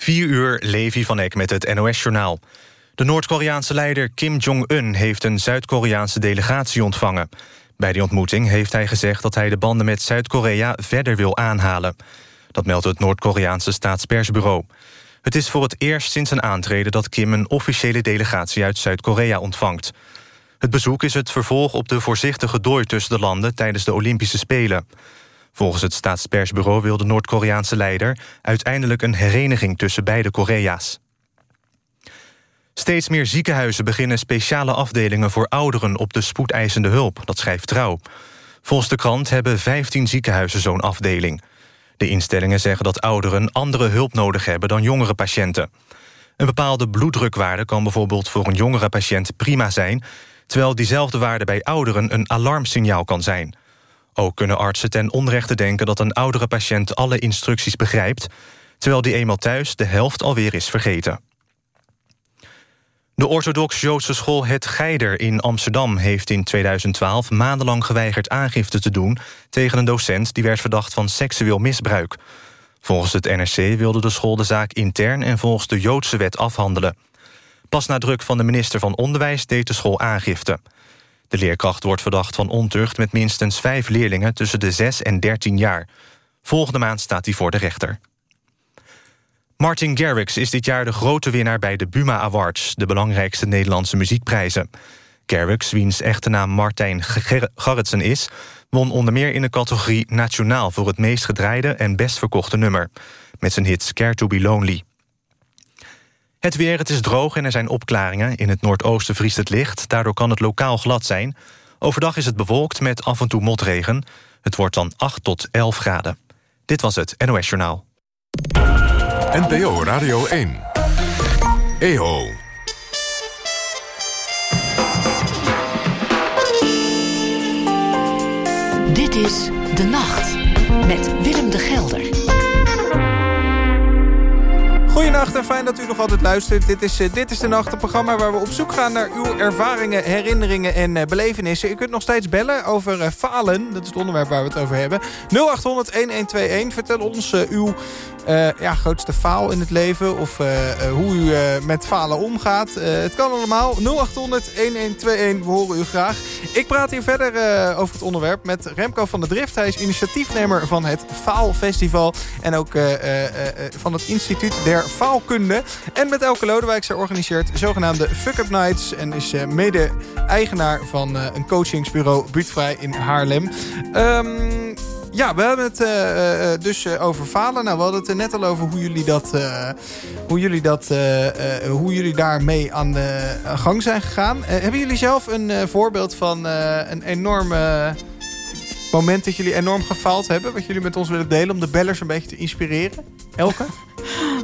4 uur, Levi van Eck met het NOS-journaal. De Noord-Koreaanse leider Kim Jong-un heeft een Zuid-Koreaanse delegatie ontvangen. Bij die ontmoeting heeft hij gezegd dat hij de banden met Zuid-Korea verder wil aanhalen. Dat meldt het Noord-Koreaanse staatspersbureau. Het is voor het eerst sinds een aantreden dat Kim een officiële delegatie uit Zuid-Korea ontvangt. Het bezoek is het vervolg op de voorzichtige dooi tussen de landen tijdens de Olympische Spelen. Volgens het staatspersbureau wil de Noord-Koreaanse leider... uiteindelijk een hereniging tussen beide Korea's. Steeds meer ziekenhuizen beginnen speciale afdelingen voor ouderen... op de spoedeisende hulp, dat schrijft Trouw. Volgens de krant hebben 15 ziekenhuizen zo'n afdeling. De instellingen zeggen dat ouderen andere hulp nodig hebben... dan jongere patiënten. Een bepaalde bloeddrukwaarde kan bijvoorbeeld voor een jongere patiënt prima zijn... terwijl diezelfde waarde bij ouderen een alarmsignaal kan zijn... Ook kunnen artsen ten onrechte denken dat een oudere patiënt alle instructies begrijpt... terwijl die eenmaal thuis de helft alweer is vergeten. De orthodox-Joodse school Het Geider in Amsterdam... heeft in 2012 maandenlang geweigerd aangifte te doen... tegen een docent die werd verdacht van seksueel misbruik. Volgens het NRC wilde de school de zaak intern... en volgens de Joodse wet afhandelen. Pas na druk van de minister van Onderwijs deed de school aangifte. De leerkracht wordt verdacht van ontucht met minstens vijf leerlingen... tussen de 6 en 13 jaar. Volgende maand staat hij voor de rechter. Martin Garrix is dit jaar de grote winnaar bij de Buma Awards... de belangrijkste Nederlandse muziekprijzen. Garrix, wiens echte naam Martijn Garretsen is... won onder meer in de categorie Nationaal... voor het meest gedraaide en best verkochte nummer. Met zijn hit Care to be Lonely. Het weer, het is droog en er zijn opklaringen. In het noordoosten vriest het licht, daardoor kan het lokaal glad zijn. Overdag is het bewolkt met af en toe motregen. Het wordt dan 8 tot 11 graden. Dit was het NOS Journaal. NPO Radio 1. EO. Dit is De Nacht met Willem de Gelder. Goedenacht en fijn dat u nog altijd luistert. Dit is, uh, Dit is de Nacht, het programma waar we op zoek gaan naar uw ervaringen, herinneringen en uh, belevenissen. U kunt nog steeds bellen over uh, falen. Dat is het onderwerp waar we het over hebben. 0800-1121. Vertel ons uw ja, grootste faal in het leven of hoe u met falen omgaat. het kan allemaal. 0800-1121. We horen u graag. Ik praat hier verder over het onderwerp met Remco van der Drift. Hij is initiatiefnemer van het Faalfestival en ook van het Instituut der Faalkunde. En met Elke Lodewijk, zij organiseert zogenaamde Fuck-Up Nights... en is uh, mede-eigenaar van uh, een coachingsbureau Buurtvrij in Haarlem. Um, ja, we hebben het uh, dus over falen. Nou, we hadden het er net al over hoe jullie dat, hoe jullie dat, hoe jullie daarmee aan de gang zijn gegaan. hebben jullie zelf een voorbeeld van een enorme moment dat jullie enorm gefaald hebben? Wat jullie met ons willen delen om de bellers een beetje te inspireren? Elke?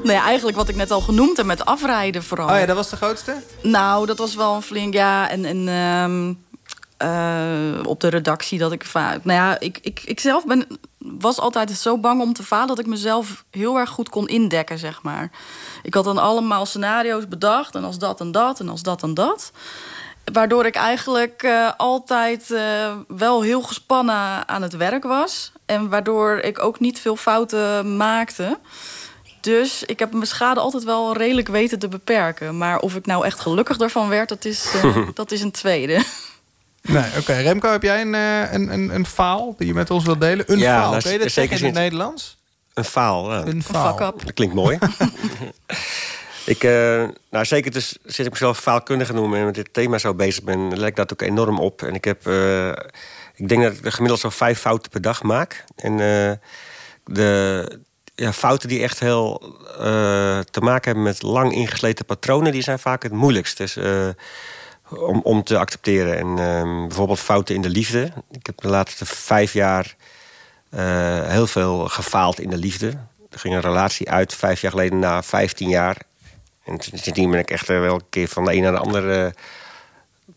Nee, eigenlijk wat ik net al genoemd heb met afrijden vooral. Oh ja, dat was de grootste? Nou, dat was wel een flink, ja. En, en um, uh, op de redactie dat ik vaak... Nou ja, ik, ik, ik zelf ben, was altijd zo bang om te falen... dat ik mezelf heel erg goed kon indekken, zeg maar. Ik had dan allemaal scenario's bedacht. En als dat en dat en als dat en dat. Waardoor ik eigenlijk uh, altijd uh, wel heel gespannen aan het werk was. En waardoor ik ook niet veel fouten maakte. Dus ik heb mijn schade altijd wel redelijk weten te beperken. Maar of ik nou echt gelukkig ervan werd, dat is, uh, dat is een tweede. Nee, oké. Okay. Remco, heb jij een, een, een, een faal die je met ons wilt delen? Een ja, faal, kun je dat zeggen in het Nederlands? Een faal, ja. Een faal. Dat klinkt mooi. ik, uh, nou zeker dus zit ik mezelf faalkundige noemen... en met dit thema zo bezig ben, lijkt dat ook enorm op. En ik heb... Uh, ik denk dat ik gemiddeld zo vijf fouten per dag maak. En uh, de, ja, fouten die echt heel te maken hebben met lang ingesleten patronen... die zijn vaak het moeilijkst dus, om, om te accepteren. En uh, bijvoorbeeld fouten in de liefde. Ik heb de laatste vijf jaar heel veel gefaald in de liefde. Er ging een relatie uit vijf jaar geleden na vijftien jaar. En sindsdien ben ik echt wel een keer van de een naar de andere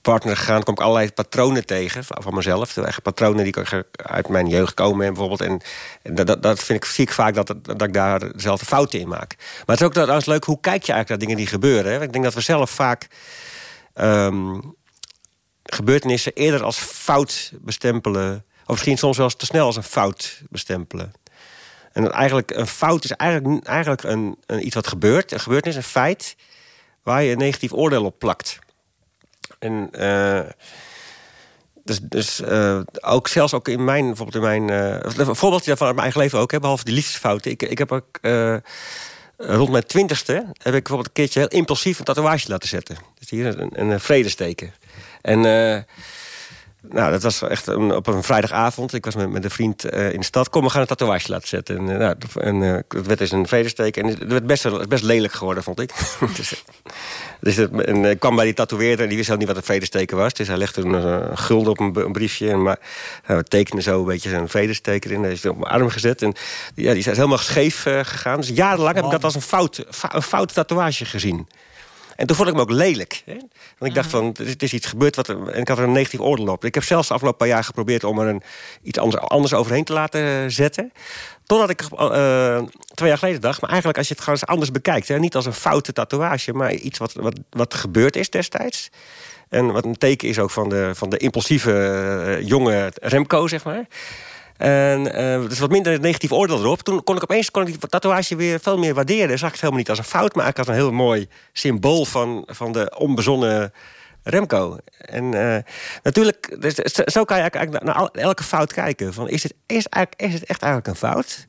partner gegaan, kom ik allerlei patronen tegen van mezelf. Echt patronen die uit mijn jeugd komen bijvoorbeeld. En dat, dat vind ik, zie ik vaak dat, dat ik daar dezelfde fouten in maak. Maar het is ook dat, dat is leuk, hoe kijk je eigenlijk naar dingen die gebeuren? Hè? Ik denk dat we zelf vaak um, gebeurtenissen eerder als fout bestempelen. Of misschien soms wel eens te snel als een fout bestempelen. En dat eigenlijk een fout is eigenlijk, eigenlijk een, een, iets wat gebeurt. Een gebeurtenis, een feit... waar je een negatief oordeel op plakt. En... Uh, dus, dus uh, ook zelfs ook in mijn, bijvoorbeeld in mijn, uh, een voorbeeldje daarvan uit mijn eigen leven ook, hè, behalve die liefdesfouten. Ik, ik heb ook rond mijn twintigste heb ik bijvoorbeeld een keertje heel impulsief een tatoeage laten zetten. Dus hier een, een vredesteken. En nou, dat was echt een, op een vrijdagavond. Ik was met, met een vriend uh, in de stad. Kom, we gaan een tatoeage laten zetten. En, uh, nou, en uh, het werd dus een vredesteek. En het werd best, best lelijk geworden, vond ik. dus, dus en ik kwam bij die tatoeëerder en die wist ook niet wat een vredesteken was. Dus hij legde een, gulden op een, een, briefje. En maar, we tekenden zo een beetje een vredesteker in. Hij is op mijn arm gezet. En ja, die is helemaal scheef gegaan. Dus jarenlang heb ik dat als een fout, een fout tatoeage gezien. En toen vond ik me ook lelijk. Hè? Want ik dacht van, het is iets gebeurd wat er, en ik had er een negatief oordeel op. Ik heb zelfs de afgelopen paar jaar geprobeerd om er een, iets anders, anders overheen te laten zetten. Totdat ik uh, twee jaar geleden dacht, maar eigenlijk als je het gewoon eens anders bekijkt. Hè? Niet als een foute tatoeage, maar iets wat, wat, wat gebeurd is destijds. En wat een teken is ook van de, van de impulsieve uh, jonge Remco, zeg maar. En uh, dus wat minder negatief oordeel erop. Toen kon ik opeens kon ik die tatoeage weer veel meer waarderen. Zag ik het helemaal niet als een fout, maar ik had een heel mooi symbool van, van de onbezonnen Remco. En uh, natuurlijk, dus, zo kan je eigenlijk naar elke fout kijken. Van, is, het, is, eigenlijk, is het echt eigenlijk een fout?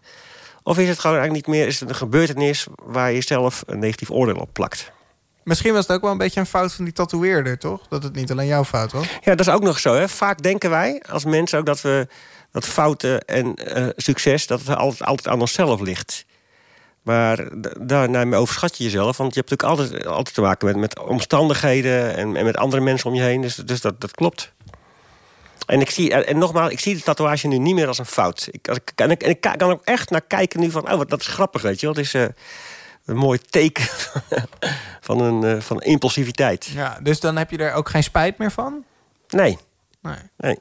Of is het gewoon eigenlijk niet meer is het een gebeurtenis waar je zelf een negatief oordeel op plakt? Misschien was het ook wel een beetje een fout van die tatoeëerder, toch? Dat het niet alleen jouw fout was. Ja, dat is ook nog zo. Hè? Vaak denken wij als mensen ook dat we dat fouten en uh, succes, dat het altijd, altijd aan onszelf ligt. Maar daarna overschat je jezelf. Want je hebt natuurlijk altijd, altijd te maken met, met omstandigheden en, en met andere mensen om je heen. Dus, dus dat, dat klopt. En, ik zie, en nogmaals, ik zie de tatoeage nu niet meer als een fout. Ik, als ik, en, ik, en ik kan ook echt naar kijken nu van... oh, dat is grappig, weet je wel. Het is uh, een mooi teken van, een, uh, van impulsiviteit. Ja, dus dan heb je er ook geen spijt meer van? Nee. Nee. nee.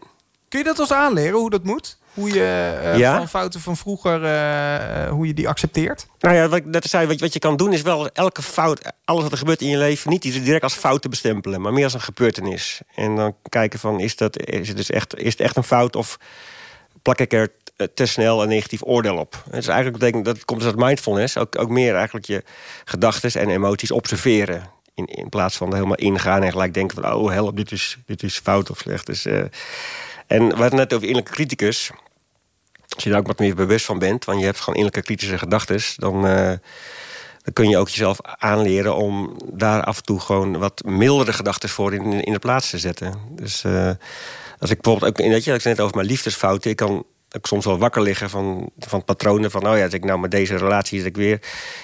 Kun je dat ons aanleren, hoe dat moet? Hoe je uh, ja? van fouten van vroeger, uh, hoe je die accepteert? Nou ja, wat ik net zei, wat, wat je kan doen is wel elke fout, alles wat er gebeurt in je leven, niet direct als fout te bestempelen, maar meer als een gebeurtenis. En dan kijken van, is, dat, is, het, dus echt, is het echt een fout of plak ik er te snel een negatief oordeel op? Dus eigenlijk betekent dat komt dus uit mindfulness, ook, ook meer eigenlijk je gedachten en emoties observeren. In, in plaats van er helemaal ingaan en gelijk denken van... oh, help, dit is, dit is fout of slecht. Dus, uh, en we hadden net over innerlijke criticus. Als je daar ook wat meer bewust van bent... want je hebt gewoon innerlijke kritische gedachten... dan, uh, dan kun je ook jezelf aanleren om daar af en toe... gewoon wat mildere gedachten voor in, in de plaats te zetten. Dus uh, als ik bijvoorbeeld ook... Weet je, ik net over mijn liefdesfouten... ik kan ik soms wel wakker liggen van, van patronen van... oh ja, als ik nou met deze relatie zit ik weer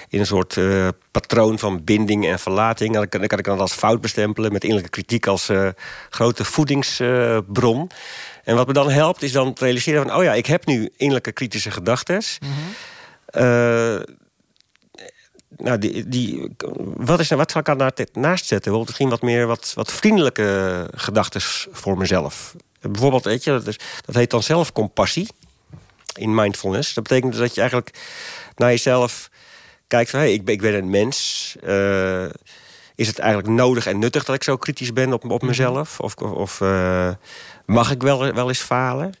in een soort uh, patroon van binding en verlating. Dan kan, dan kan ik dat als fout bestempelen met innerlijke kritiek als uh, grote voedingsbron. Uh, en wat me dan helpt is dan te realiseren van... oh ja, ik heb nu innerlijke kritische gedachten. Mm -hmm. nou, die, die, wat, is, wat zal ik daar naast zetten? Bijvoorbeeld misschien wat meer wat, wat vriendelijke gedachten voor mezelf. Bijvoorbeeld, weet je, dat, is, dat heet dan zelfcompassie in mindfulness. Dat betekent dus dat je eigenlijk naar jezelf kijkt van... hé, hey, ik, ben, ik ben een mens. Uh, is het eigenlijk nodig en nuttig dat ik zo kritisch ben op, op mhm. mezelf? Of, of uh, mag ik wel, wel eens falen?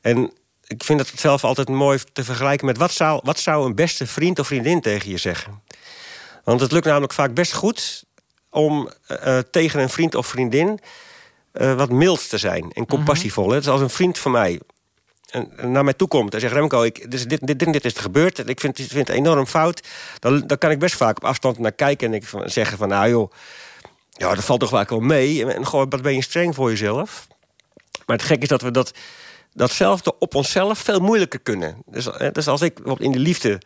En ik vind het zelf altijd mooi te vergelijken met... wat zou, wat zou een beste vriend of vriendin tegen je zeggen? Want het lukt namelijk vaak best goed om uh, tegen een vriend of vriendin... Uh, wat mild te zijn en compassievol. Mm -hmm. Dus als een vriend van mij naar mij toe komt en zegt... Remco, ik, dus dit, dit, dit, dit is er gebeurd. Ik vind, vind het enorm fout. Dan, dan kan ik best vaak op afstand naar kijken... en ik van, zeggen van, nou joh... Ja, dat valt toch vaak wel mee. En gewoon, wat ben je streng voor jezelf. Maar het gek is dat we dat, datzelfde op onszelf veel moeilijker kunnen. Dus, dus als ik bijvoorbeeld in de liefde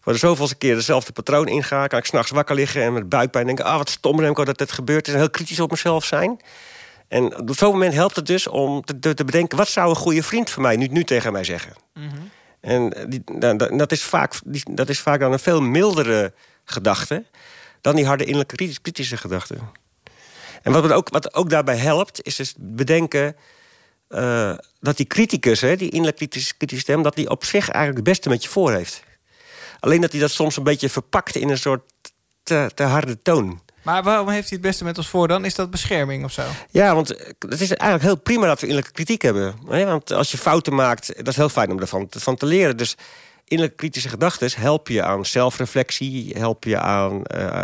voor de zoveelste keer dezelfde patroon inga... kan ik s'nachts wakker liggen en met buikpijn denken... ah, wat stom Remco dat dit gebeurt is. En heel kritisch op mezelf zijn... En op zo'n moment helpt het dus om te, te, bedenken... wat zou een goede vriend van mij nu, nu tegen mij zeggen? Mm -hmm. En die, dat, dat, is vaak, die, dat is vaak dan een veel mildere gedachte... dan die harde innerlijke kritische gedachte. En wat, ook, wat ook daarbij helpt, is dus bedenken... Uh, dat die criticus, hè, die innerlijke kritische, kritische stem... dat die op zich eigenlijk het beste met je voor heeft. Alleen dat hij dat soms een beetje verpakt in een soort te, te harde toon. Maar waarom heeft hij het beste met ons voor dan? Is dat bescherming of zo? Ja, want het is eigenlijk heel prima dat we innerlijke kritiek hebben. Want als je fouten maakt, dat is heel fijn om ervan van te leren. Dus innerlijke kritische gedachten help je aan zelfreflectie, help je aan, uh,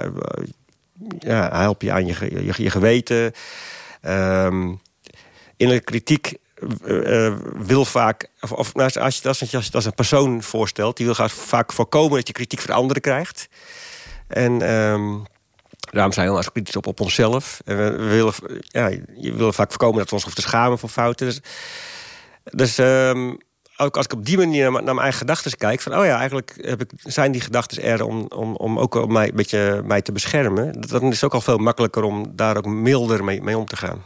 ja, help je, aan je, je, geweten. Um, innerlijke kritiek wil vaak, of, of nou, als, je, je, als een persoon voorstelt, die wil vaak voorkomen dat je kritiek van anderen krijgt. En um, daarom zijn we als kritisch op, op onszelf. En we, willen, ja, je wil vaak voorkomen dat we ons hoeven te schamen voor fouten. Dus, dus um, ook als ik op die manier naar, mijn eigen gedachten kijk... van oh ja, eigenlijk heb ik, zijn die gedachten er om, om, om ook mij, een beetje mij te beschermen. Dan is het ook al veel makkelijker om daar ook milder mee, mee om te gaan.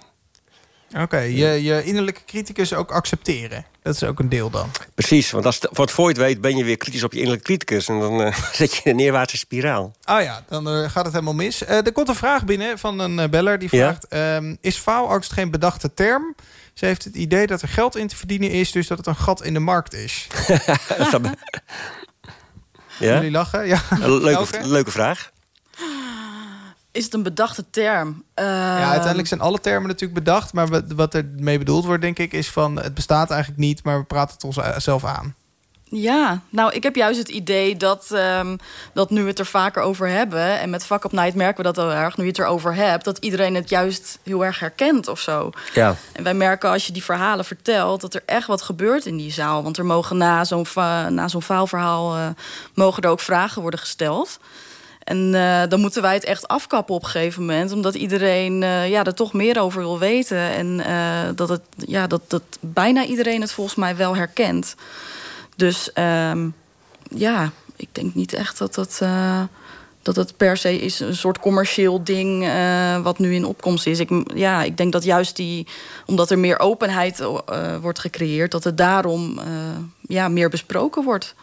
Oké, je, je innerlijke criticus ook accepteren. Dat is ook een deel dan. Precies, want als wat voor je het weet ben je weer kritisch op je innerlijke criticus. En dan uh, zet je in een neerwaartse spiraal. Ah ja, dan uh, gaat het helemaal mis. Uh, er komt een vraag binnen van een beller die vraagt... Ja? Ehm, is faalangst geen bedachte term? Ze heeft het idee dat er geld in te verdienen is... dus dat het een gat in de markt is. ja? Jullie lachen? Ja. Leuke, leuke vraag. Is het een bedachte term? ja, uiteindelijk zijn alle termen natuurlijk bedacht. Maar wat er mee bedoeld wordt, denk ik, is van... het bestaat eigenlijk niet, maar we praten het onszelf aan. Ja, nou, ik heb juist het idee dat, um, dat nu we het er vaker over hebben... en met Vak op Night merken we dat heel erg, nu je het erover hebt... dat iedereen het juist heel erg herkent of zo. Ja. En wij merken als je die verhalen vertelt... dat er echt wat gebeurt in die zaal. Want er mogen na zo'n na zo'n faalverhaal... Uh, mogen er ook vragen worden gesteld... En uh, dan moeten wij het echt afkappen op een gegeven moment. Omdat iedereen uh, ja, er toch meer over wil weten. En uh, dat, het, ja, dat, dat bijna iedereen het volgens mij wel herkent. Dus um, ja, ik denk niet echt dat dat, dat het per se is een soort commercieel ding... wat nu in opkomst is. Ik, ja, ik denk dat juist die, omdat er meer openheid wordt gecreëerd... dat het daarom ja, meer besproken wordt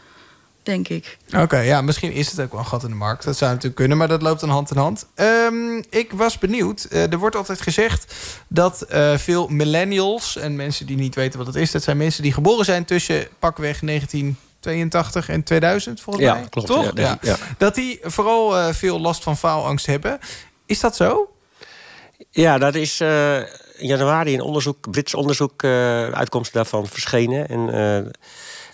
denk ik. Oké, ja, misschien is het ook wel een gat in de markt. Dat zou natuurlijk kunnen, maar dat loopt dan hand in hand. Um, ik was benieuwd. Uh, er wordt altijd gezegd dat uh, veel millennials... en mensen die niet weten wat het is... dat zijn mensen die geboren zijn tussen pakweg 1982 en 2000, volgens ja, mij. Klopt, Toch? Ja, ja. Dat die vooral uh, veel last van faalangst hebben. Is dat zo? Ja, dat is in januari een onderzoek, Brits onderzoek... uitkomsten daarvan verschenen. En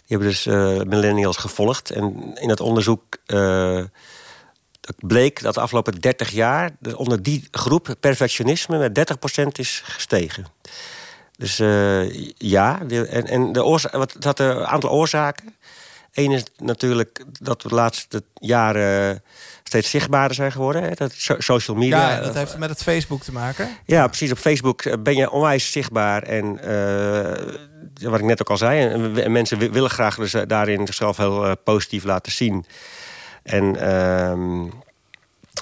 hebben dus uh, millennials gevolgd. En in dat onderzoek uh, bleek dat de afgelopen 30 jaar... onder die groep perfectionisme met 30% is gestegen. Dus uh, ja, en, en de oorzaak, wat, het had een aantal oorzaken. Eén is natuurlijk dat we de laatste jaren steeds zichtbaarder zijn geworden. Hè? Dat social media. Ja, dat heeft met het Facebook te maken. Ja, precies. Op Facebook ben je onwijs zichtbaar. En uh, wat ik net ook al zei. En, mensen willen graag dus eh, daarin zichzelf heel uh, positief laten zien. En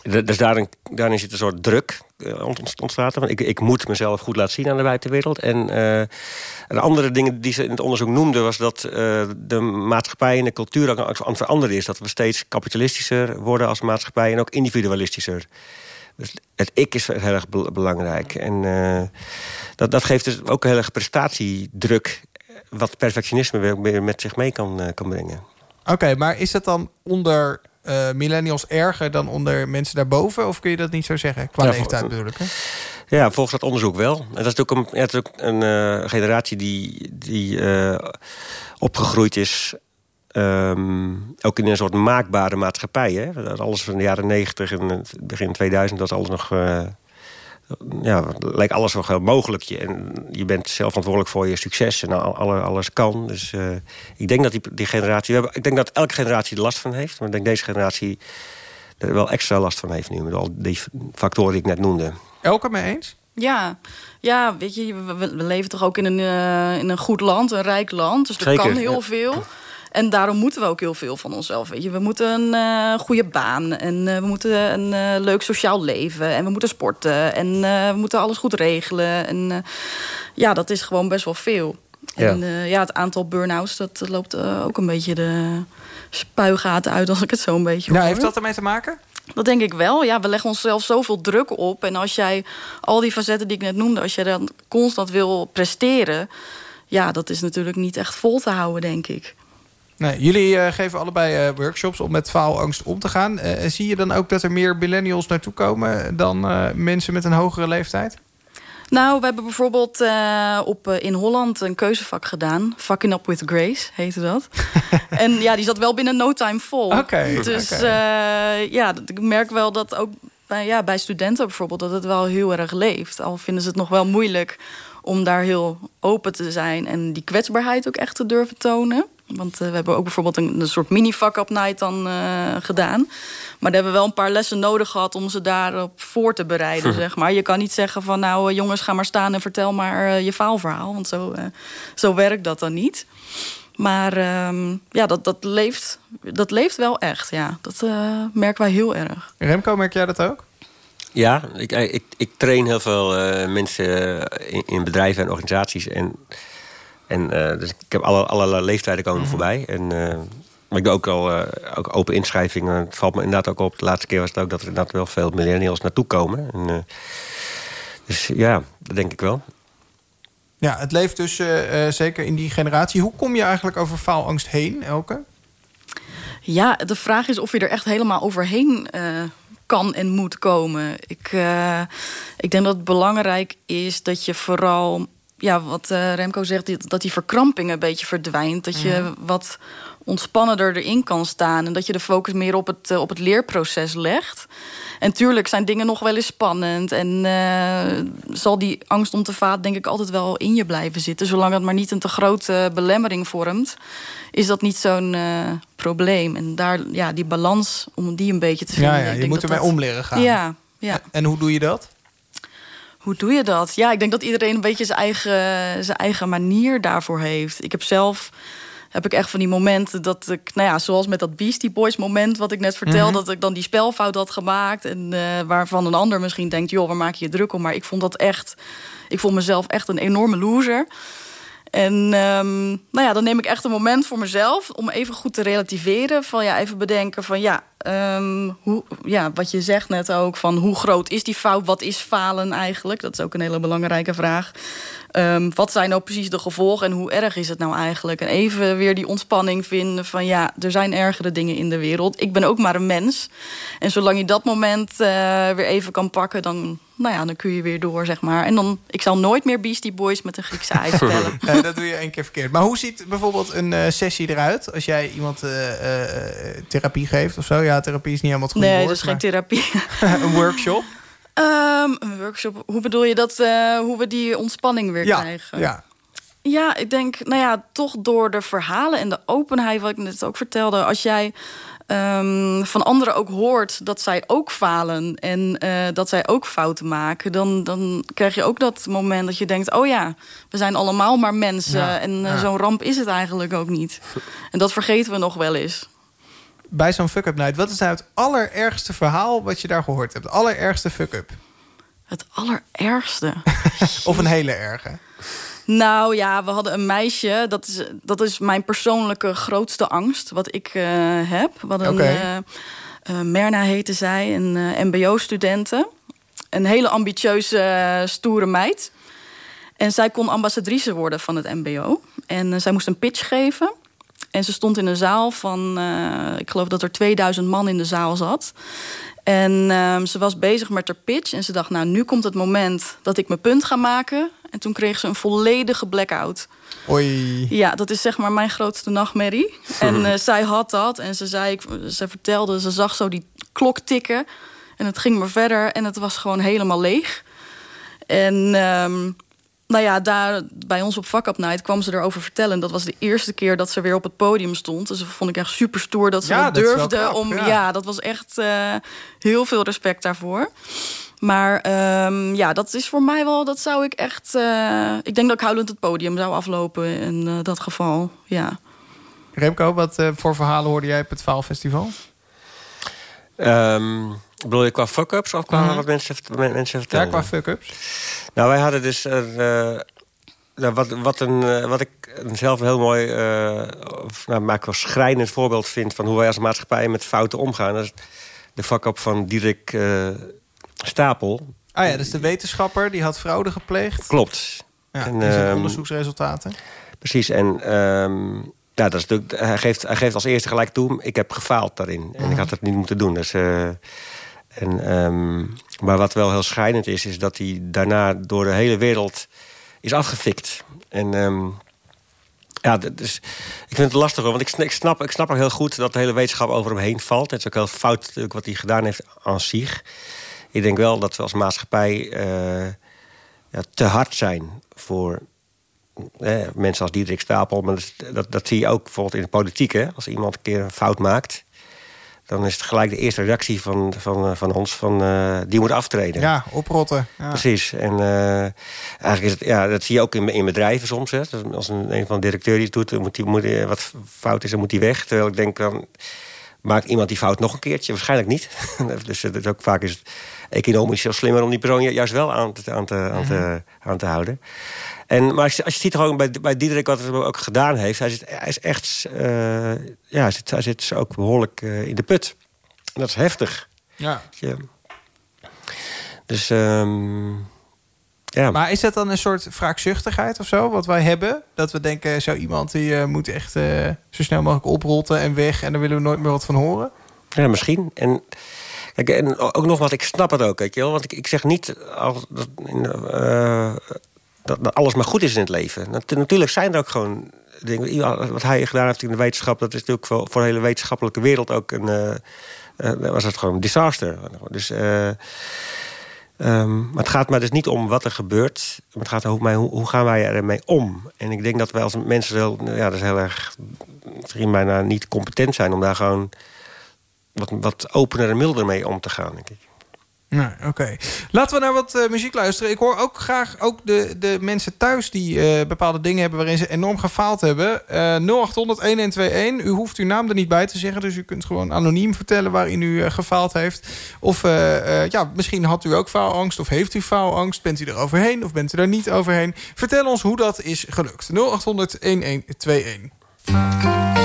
uh, dus daarin, daarin zit een soort druk ontstaat. Ik, ik moet mezelf goed laten zien aan de buitenwereld. En uh, een andere dingen die ze in het onderzoek noemden... was dat uh, de maatschappij en de cultuur aan het veranderen is. Dat we steeds kapitalistischer worden als maatschappij... en ook individualistischer. Dus het ik is heel erg belangrijk. En dat, dat geeft dus ook een hele prestatiedruk... wat perfectionisme weer met zich mee kan, kan brengen. Oké, maar is het dan onder uh, millennials erger dan onder mensen daarboven? Of kun je dat niet zo zeggen? Qua ja, leeftijd bedoel ik. Hè? Ja, volgens dat onderzoek wel. En dat is ook een, ja, het is ook een uh, generatie die, die uh, opgegroeid is... Um, ook in een soort maakbare maatschappij. Hè? Alles van de jaren 90 en begin 2000, dat alles nog ja, lijkt alles wel heel mogelijk. En je bent zelf verantwoordelijk voor je succes en alles kan. Dus uh, ik denk dat die, die generatie... We hebben, ik denk dat elke generatie er last van heeft. Maar ik denk deze generatie er wel extra last van heeft nu. Met al die factoren die ik net noemde. Elke mee eens? Ja, ja weet je, we, we leven toch ook in een, uh, in een goed land, een rijk land. Dus er Zeker, kan heel ja. veel. En daarom moeten we ook heel veel van onszelf. Weet je. We moeten een uh, goede baan. En uh, we moeten een uh, leuk sociaal leven. En we moeten sporten. En we moeten alles goed regelen. En ja, dat is gewoon best wel veel. Ja. En ja, het aantal burn-outs, dat loopt ook een beetje de spuigaten uit... als ik het zo een beetje Nou, hoor. heeft dat ermee te maken? Dat denk ik wel. Ja, we leggen onszelf zoveel druk op. En als jij al die facetten die ik net noemde... als jij dan constant wil presteren... ja, dat is natuurlijk niet echt vol te houden, denk ik. Nee, jullie uh, geven allebei uh, workshops om met faalangst om te gaan. Uh, zie je dan ook dat er meer millennials naartoe komen... dan mensen met een hogere leeftijd? Nou, we hebben bijvoorbeeld uh, op, uh, in Holland een keuzevak gedaan. Fucking Up With Grace heette dat. en ja, die zat wel binnen no time vol. Oké. dus okay. uh, ja, ik merk wel dat ook bij, ja, bij studenten bijvoorbeeld... dat het wel heel erg leeft. Al vinden ze het nog wel moeilijk om daar heel open te zijn... en die kwetsbaarheid ook echt te durven tonen. Want uh, we hebben ook bijvoorbeeld een, een soort mini-fuck-up night dan uh, gedaan. Maar daar hebben we wel een paar lessen nodig gehad om ze daarop voor te bereiden, hm. zeg maar. Je kan niet zeggen van nou uh, jongens, ga maar staan en vertel maar je faalverhaal. Want zo, zo werkt dat dan niet. Maar um, ja, dat, dat, leeft, dat leeft wel echt, ja. Dat merken wij heel erg. Remco, merk jij dat ook? Ja, ik, ik, ik train heel veel mensen in, in bedrijven en organisaties. En en, uh, dus ik heb alle, alle leeftijden komen Mhm. voorbij. En, uh, maar ik doe ook al uh, ook open inschrijvingen. Het valt me inderdaad ook op. De laatste keer was het ook dat er inderdaad wel veel millennials naartoe komen. En, dus ja, dat denk ik wel. Ja, het leeft dus zeker in die generatie. Hoe kom je eigenlijk over faalangst heen, Elke? Ja, de vraag is of je er echt helemaal overheen kan en moet komen. Ik, ik denk dat het belangrijk is dat je vooral ja, wat uh, Remco zegt, dat die verkramping een beetje verdwijnt. Dat je mm. wat ontspannender erin kan staan. En dat je de focus meer op het, uh, op het leerproces legt. En tuurlijk zijn dingen nog wel eens spannend. En uh, zal die angst om te vaat denk ik altijd wel in je blijven zitten. Zolang het maar niet een te grote belemmering vormt... is dat niet zo'n probleem. En daar, ja, die balans, om die een beetje te vinden... Ja, ja je moet ermee dat... om leren gaan. Ja, ja. En hoe doe je dat? Hoe doe je dat? Ja, ik denk dat iedereen een beetje zijn eigen, zijn eigen manier daarvoor heeft. Ik heb zelf heb ik echt van die momenten dat ik, nou ja, zoals met dat Beastie Boys moment wat ik net vertelde, mm -hmm. dat ik dan die spelfout had gemaakt en uh, waarvan een ander misschien denkt, joh, waar maak je je druk om? Maar ik vond dat echt, ik vond mezelf echt een enorme loser. En um, nou ja, dan neem ik echt een moment voor mezelf om even goed te relativeren. Van ja, even bedenken van ja, um, hoe, ja, wat je zegt net ook. Van hoe groot is die fout? Wat is falen eigenlijk? Dat is ook een hele belangrijke vraag. Um, wat zijn nou precies de gevolgen en hoe erg is het nou eigenlijk? En even weer die ontspanning vinden van ja, er zijn ergere dingen in de wereld. Ik ben ook maar een mens. En zolang je dat moment uh, weer even kan pakken, dan, nou ja, dan kun je weer door, zeg maar. En dan, ik zal nooit meer Beastie Boys met een Griekse ei spellen. nee, dat doe je één keer verkeerd. Maar hoe ziet bijvoorbeeld een uh, sessie eruit als jij iemand uh, therapie geeft of zo? Ja, therapie is niet helemaal het goede nee, woord. Nee, dat is geen therapie. een workshop? Um, een workshop. Hoe bedoel je dat? Hoe we die ontspanning weer ja, krijgen? Ja. Ja, ik denk, nou ja, toch door de verhalen en de openheid, wat ik net ook vertelde. Als jij um, van anderen ook hoort dat zij ook falen en uh, dat zij ook fouten maken, dan, dan krijg je ook dat moment dat je denkt: oh ja, we zijn allemaal maar mensen. Ja, en ja. zo'n ramp is het eigenlijk ook niet. En dat vergeten we nog wel eens. Bij zo'n fuck-up night, wat is nou het allerergste verhaal wat je daar gehoord hebt? Het allerergste fuck-up? Het allerergste. of een hele erge? Nou ja, we hadden een meisje. Dat is, dat is mijn persoonlijke grootste angst. Wat ik uh, heb. Wat een okay. uh, Merna heette zij. Een mbo-studente. Een hele ambitieuze, stoere meid. En zij kon ambassadrice worden van het mbo. En zij moest een pitch geven. En ze stond in een zaal van... ik geloof dat er 2000 man in de zaal zat. En um, ze was bezig met haar pitch. En ze dacht, nou, nu komt het moment dat ik mijn punt ga maken. En toen kreeg ze een volledige blackout. Oei. Ja, dat is zeg maar mijn grootste nachtmerrie. En uh, zij had dat. En ze, zei, ze vertelde, ze zag zo die klok tikken. En het ging maar verder. En het was gewoon helemaal leeg. En um, nou ja, daar bij ons op Fuck Up Night kwam ze erover vertellen. Dat was de eerste keer dat ze weer op het podium stond. Dus dat vond ik echt super stoer dat ze ja, dat dat durfde. knap, om, ja. ja. dat was echt uh, heel veel respect daarvoor. Maar um, ja, dat is voor mij wel, dat zou ik echt... Uh, ik denk dat ik huilend het podium zou aflopen in uh, dat geval, ja. Remco, wat uh, voor verhalen hoorde jij op het Faalfestival? Um, bedoel je qua fuck-ups of qua Mhm. wat mensen, mensen vertellen? Ja, qua fuck-ups. Nou, wij hadden dus... Uh, nou, wat, wat, een, wat ik zelf een heel mooi, uh, of, nou, maar ik wel schrijnend voorbeeld vind... van hoe wij als maatschappij met fouten omgaan. Dat is de fuck-up van Dirk uh, Stapel. Ah ja, dat is de wetenschapper, die had fraude gepleegd. Klopt. Ja, En, zijn ehm, onderzoeksresultaten. Precies, en um, ja, dat is natuurlijk, hij, geeft, hij geeft als eerste gelijk toe... ik heb gefaald daarin en ik had het niet moeten doen. Dus, uh, En, ehm, maar wat wel heel schijnend is, is dat hij daarna door de hele wereld is afgefikt. En ja, dus ik vind het lastig hoor, want ik, snap, ik snap ook heel goed dat de hele wetenschap over hem heen valt. Het is ook heel fout natuurlijk wat hij gedaan heeft aan zich. Ik denk wel dat we als maatschappij uh, ja, te hard zijn voor eh, mensen als Diederik Stapel. Maar dat, dat, zie je ook bijvoorbeeld in de politiek. Hè? Als iemand een keer een fout maakt, dan is het gelijk de eerste reactie van, van, eh, van ons... Van, uh, die moet aftreden. Ja, oprotten. Ja. Precies. En uh, eigenlijk is het, ja, dat zie je ook in, in bedrijven soms. Hè. Als een, een van de directeur die het doet, moet die, moet, wat fout is, dan moet hij weg. Terwijl ik denk, dan maakt iemand die fout nog een keertje? Waarschijnlijk niet. dus dat ook vaak is het economisch veel slimmer... om die persoon juist wel aan te, aan te, aan te, mhm. aan te houden. En, maar als je, als je ziet gewoon bij, bij Diederik wat hij ook gedaan heeft... hij, zit, hij is echt... Uh, ja, hij zit, hij zit ook behoorlijk uh, in de put. En dat is heftig. Ja. ja. Dus... Um, ja. Maar is dat dan een soort wraakzuchtigheid of zo, wat wij hebben? Dat we denken, zo iemand die uh, moet echt zo snel mogelijk oprotten en weg... en daar willen we nooit meer wat van horen? Ja, misschien. En, kijk, en ook nog wat, ik snap het ook, weet je wel. Want ik, ik zeg niet... Als, dat, dat, alles maar goed is in het leven. natuurlijk zijn er ook gewoon dingen. Wat hij gedaan heeft in de wetenschap, dat is natuurlijk voor, voor de hele wetenschappelijke wereld ook een. Uh, was het gewoon een disaster. Dus. Um, maar het gaat maar dus niet om wat er gebeurt. Maar het gaat om hoe, hoe gaan wij ermee om. En ik denk dat wij als mensen heel, ja, dat is heel erg misschien bijna niet competent zijn om daar gewoon wat, wat opener en milder mee om te gaan, denk ik. Nou, oké. Laten we naar wat eh, muziek luisteren. Ik hoor ook graag ook de, de mensen thuis die eh, bepaalde dingen hebben waarin ze enorm gefaald hebben. Uh, 0800 1121. U hoeft uw naam er niet bij te zeggen, dus u kunt gewoon anoniem vertellen waarin u eh, gefaald heeft. Of ja, misschien had u ook faalangst of heeft u faalangst. Bent u er overheen of bent u daar niet overheen? Vertel ons hoe dat is gelukt. 0800 1121.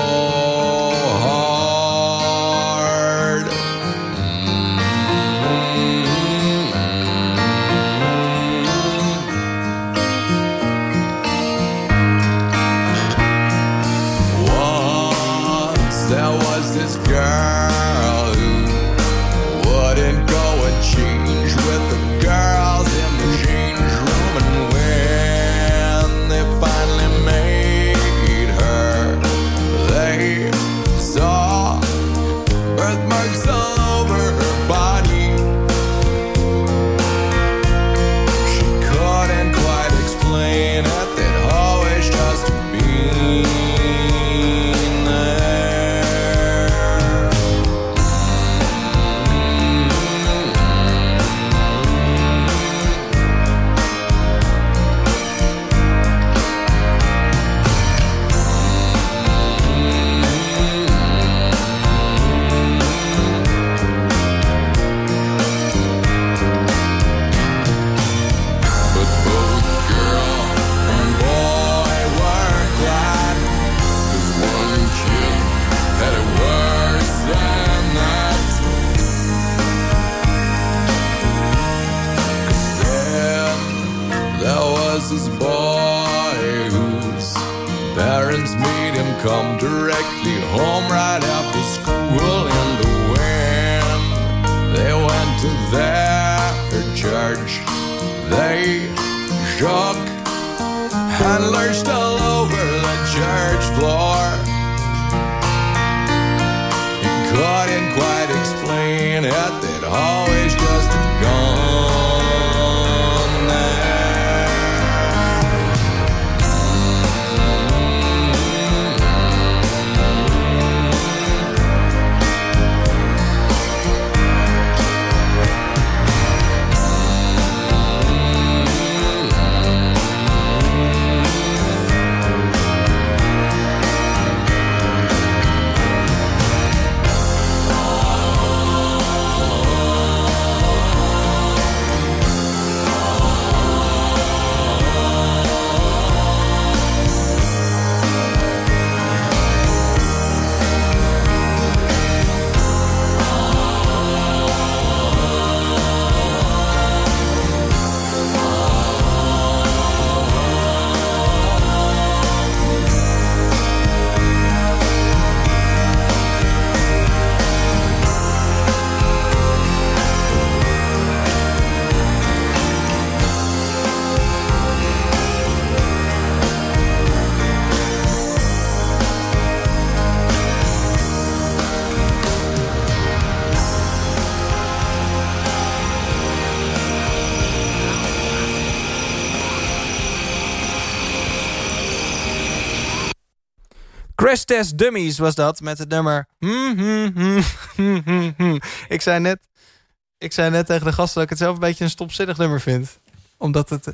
All Crash Test Dummies was dat met het nummer. Hmm, hmm, hmm. Ik zei net, ik zei net tegen de gasten dat ik het zelf een beetje een stomzinnig nummer vind omdat het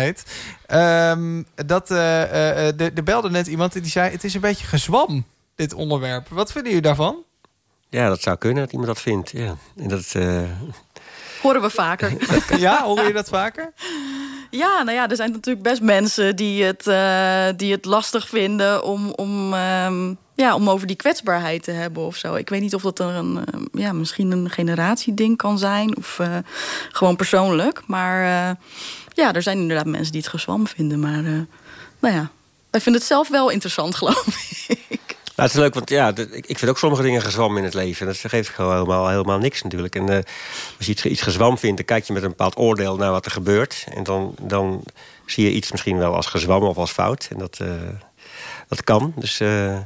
heet. Ehm, dat, eh, eh, eh, de, de belde net iemand die zei... het is een beetje gezwam, dit onderwerp. Wat vinden jullie daarvan? Ja, dat zou kunnen dat iemand dat vindt. Ja. En dat, eh, Horen we vaker. Ja, hoor je dat vaker? Ja, nou ja, er zijn natuurlijk best mensen die het, eh, die het lastig vinden om, om, ehm, ja, om over die kwetsbaarheid te hebben of zo. Ik weet niet of dat er een, eh, ja, misschien een generatieding kan zijn of eh, gewoon persoonlijk. Maar ja, er zijn inderdaad mensen die het gezwam vinden. Maar nou ja, wij vinden het zelf wel interessant, geloof ik. Nou, het is leuk, want ja, ik, vind ook sommige dingen gezwam in het leven. Dat geeft gewoon helemaal, helemaal niks natuurlijk. En eh, als je iets, iets gezwam vindt, dan kijk je met een bepaald oordeel naar wat er gebeurt. En dan, dan zie je iets misschien wel als gezwam of als fout. En dat, eh, dat kan. Dus eh, ik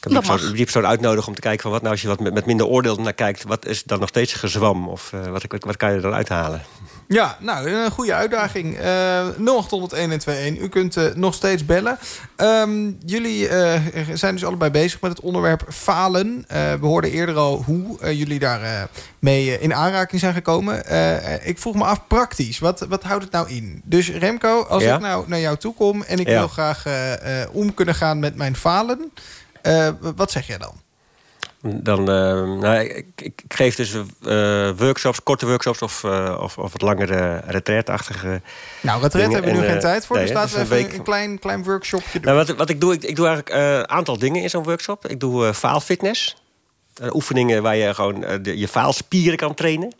kan die persoon- die persoon uitnodigen om te kijken van wat nou als je wat met, met minder oordeel naar kijkt, wat is dan nog steeds gezwam? Of wat, wat, wat kan je er dan uithalen? Ja, nou, een goede uitdaging. Eh 0800 U kunt eh, nog steeds bellen. Ehm, jullie eh, zijn dus allebei bezig met het onderwerp falen. Eh, we hoorden eerder al hoe eh, jullie daar eh, mee eh, in aanraking zijn gekomen. Eh, ik vroeg me af, praktisch, wat, wat houdt het nou in? Dus Remco, als Ja? ik nou naar jou toe kom... en ik Ja. wil graag eh, eh, om kunnen gaan met mijn falen... eh, wat zeg jij dan? Dan, eh, nou, ik, ik, ik geef dus eh, workshops, korte workshops of, eh, of, of wat langere retreatachtige Nou, retret Dingen hebben we nu en, geen tijd voor. nee, dus laten we dus een even week- een klein, klein workshopje doen. Nou, wat, wat ik doe, ik, ik doe eigenlijk een aantal dingen in zo'n workshop. Ik doe faalfitness. Oefeningen waar je gewoon de, je faalspieren kan trainen.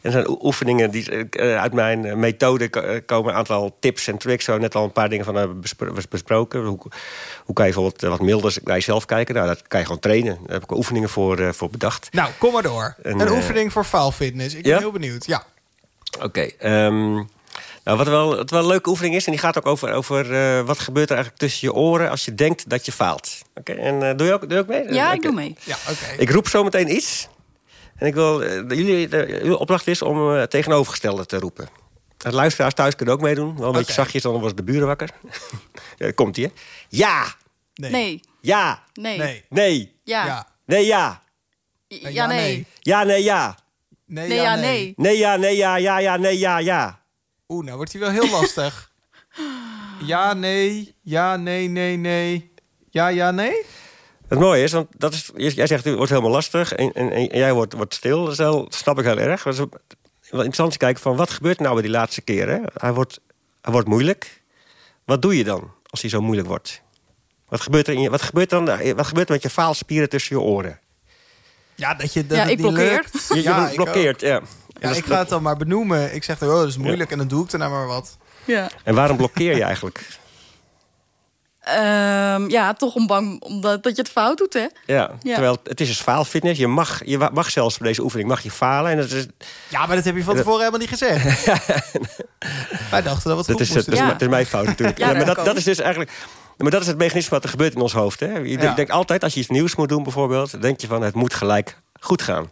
En zijn oe- oefeningen die eh, uit mijn eh, methode ko- eh, komen een aantal tips en tricks. Zo net al een paar dingen van hebben bespro- besproken. Hoe, hoe kan je bijvoorbeeld eh, wat milder naar jezelf kijken? Nou, dat kan je gewoon trainen. Daar heb ik oefeningen voor, eh, voor bedacht. Nou, kom maar door. En, een eh, oefening voor faalfitness. Ik ben ja? heel benieuwd. Ja. Oké. ehm, nou, wat wel, wat wel een leuke oefening is, en die gaat ook over, over eh, wat gebeurt er eigenlijk tussen je oren als je denkt dat je faalt. Oké, en eh, doe, je ook, doe je ook mee? Ja, ik doe mee. Ja, oké. Ik roep zo meteen iets. En ik wil, eh, jullie, de, uw opdracht is om eh, tegenovergestelde te roepen. De luisteraars thuis kunnen ook meedoen. Wel een beetje zachtjes, dan was de buren wakker. ja, komt ie, hè? Ja! Nee. Nee, Ja! nee, Nee. Nee! ja, Ja. Nee, ja! ja, nee. Ja, nee, ja! Nee, Nee, ja, nee. Nee, ja, nee, ja, ja, ja, nee, ja, ja. Oeh, nou wordt hij wel heel lastig. ja, nee. Ja, nee, nee, nee. Ja, ja, nee? Het mooie is, want dat is, jij zegt het wordt helemaal lastig en, en, en jij wordt, wordt stil. Dat snap ik heel erg. Maar het is wel interessant te kijken van wat gebeurt er nou bij die laatste keer. Hè? Hij, wordt, hij wordt moeilijk. Wat doe je dan als hij zo moeilijk wordt? Wat gebeurt er, in je, wat gebeurt dan, wat gebeurt er met je faalspieren tussen je oren? Ja, dat je dat Ja, het ik blokkeer. Je, je ja, ik blokkeert, ja. Ja, ik ga het dan maar benoemen. Ik zeg, oh, dat is moeilijk en dan doe ik daarna maar wat. Ja. En waarom blokkeer je eigenlijk? Ehm, ja, toch om bang omdat dat je het fout doet, hè? Ja, Ja. terwijl het is dus faalfitness. Je mag, je mag zelfs voor deze oefening mag je falen. En dat is, Ja, maar dat heb je van tevoren helemaal niet gezegd. Wij dachten dat we het dat goed is, het, dat, is. Ja. dat is mijn fout natuurlijk. Ja, Ja, maar dat, dat is dus eigenlijk... Maar dat is het mechanisme wat er gebeurt in ons hoofd. Hè? Je denkt altijd, als je iets nieuws moet doen bijvoorbeeld... denk je van, het moet gelijk goed gaan.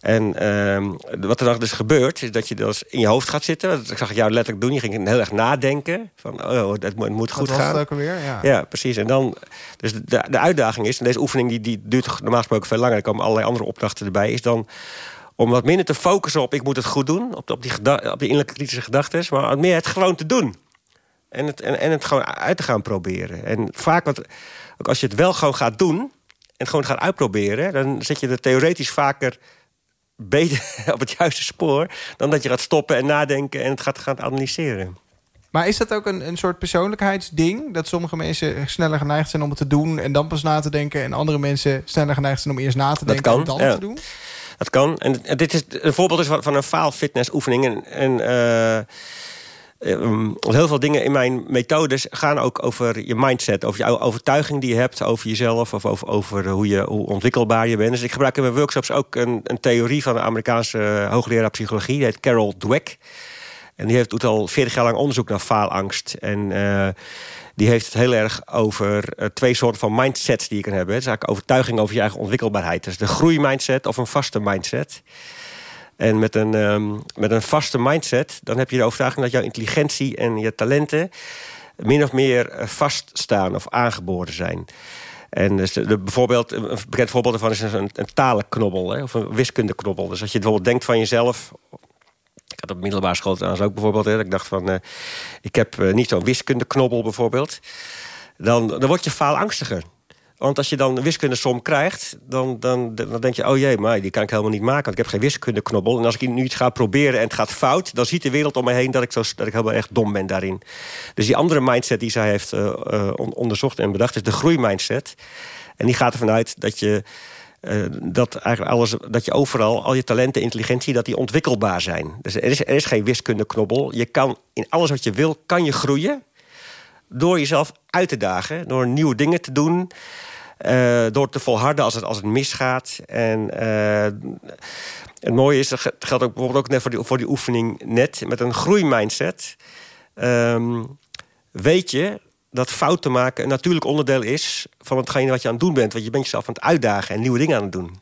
En ehm, wat er dan dus gebeurt, is dat je dus in je hoofd gaat zitten. Dat zag ik jou letterlijk doen. Je ging heel erg nadenken. Van, oh, het moet, het moet Dat goed was gaan. het ook alweer, ja. Ja, precies. En dan, dus de, de uitdaging is, en deze oefening die, die duurt normaal gesproken veel langer, er komen allerlei andere opdrachten erbij, is dan om wat minder te focussen op ik moet het goed doen, op, de- op, die, op die innerlijke kritische gedachten, maar meer het gewoon te doen. En het, en, en het gewoon uit te gaan proberen. En vaak, wat, ook als je het wel gewoon gaat doen, en het gewoon gaat uitproberen, dan zit je er theoretisch vaker beter op het juiste spoor, dan dat je gaat stoppen en nadenken en het gaat gaan analyseren. Maar is dat ook een, een soort persoonlijkheidsding? Dat sommige mensen sneller geneigd zijn om het te doen en dan pas na te denken. En andere mensen sneller geneigd zijn om eerst na te denken kan, en dan ja. te doen? Dat kan. En en dit is een voorbeeld is van een faalfitness oefening. En, en eh, ehm, heel veel dingen in mijn methodes gaan ook over je mindset. Over je overtuiging die je hebt over jezelf. Of over, over hoe, je, hoe ontwikkelbaar je bent. Dus ik gebruik in mijn workshops ook een, een theorie van een Amerikaanse hoogleraar psychologie. Die heet Carol Dweck. En die heeft, doet al 40 jaar lang onderzoek naar faalangst. En eh, die heeft het heel erg over eh, twee soorten van mindsets die je kan hebben. Het is eigenlijk overtuiging over je eigen ontwikkelbaarheid. Dus de groeimindset of een vaste mindset. En met een, ehm, met een vaste mindset, dan heb je de overtuiging dat jouw intelligentie en je talenten min of meer vaststaan of aangeboren zijn. En dus bijvoorbeeld, een bekend voorbeeld daarvan is een, een talenknobbel hè, of een wiskundeknobbel. Dus als je bijvoorbeeld denkt van jezelf, ik had op middelbare school trouwens ook bijvoorbeeld. Hè, ik dacht van, uh, ik heb uh, niet zo'n wiskundeknobbel bijvoorbeeld. Dan, dan word je faalangstiger. Want als je dan een wiskundesom krijgt, dan, dan, dan denk je... oh jee, maar die kan ik helemaal niet maken, want ik heb geen wiskundeknobbel. En als ik nu iets ga proberen en het gaat fout... dan ziet de wereld om me heen dat ik, zo, dat ik helemaal echt dom ben daarin. Dus die andere mindset die zij heeft uh, onderzocht en bedacht... is de groeimindset. En die gaat ervan uit dat je... Uh, dat, eigenlijk alles, dat je overal, al je talenten, intelligentie... dat die ontwikkelbaar zijn. Dus er is, er is geen wiskundeknobbel. Je kan in alles wat je wil, kan je groeien... door jezelf uit te dagen, door nieuwe dingen te doen... Uh, door te volharden als het, als het misgaat. En uh, het mooie is, dat geldt ook bijvoorbeeld ook net voor die, voor die oefening net... met een groeimindset. Um, weet je dat fouten maken een natuurlijk onderdeel is... van hetgene wat je aan het doen bent. Want je bent jezelf aan het uitdagen en nieuwe dingen aan het doen.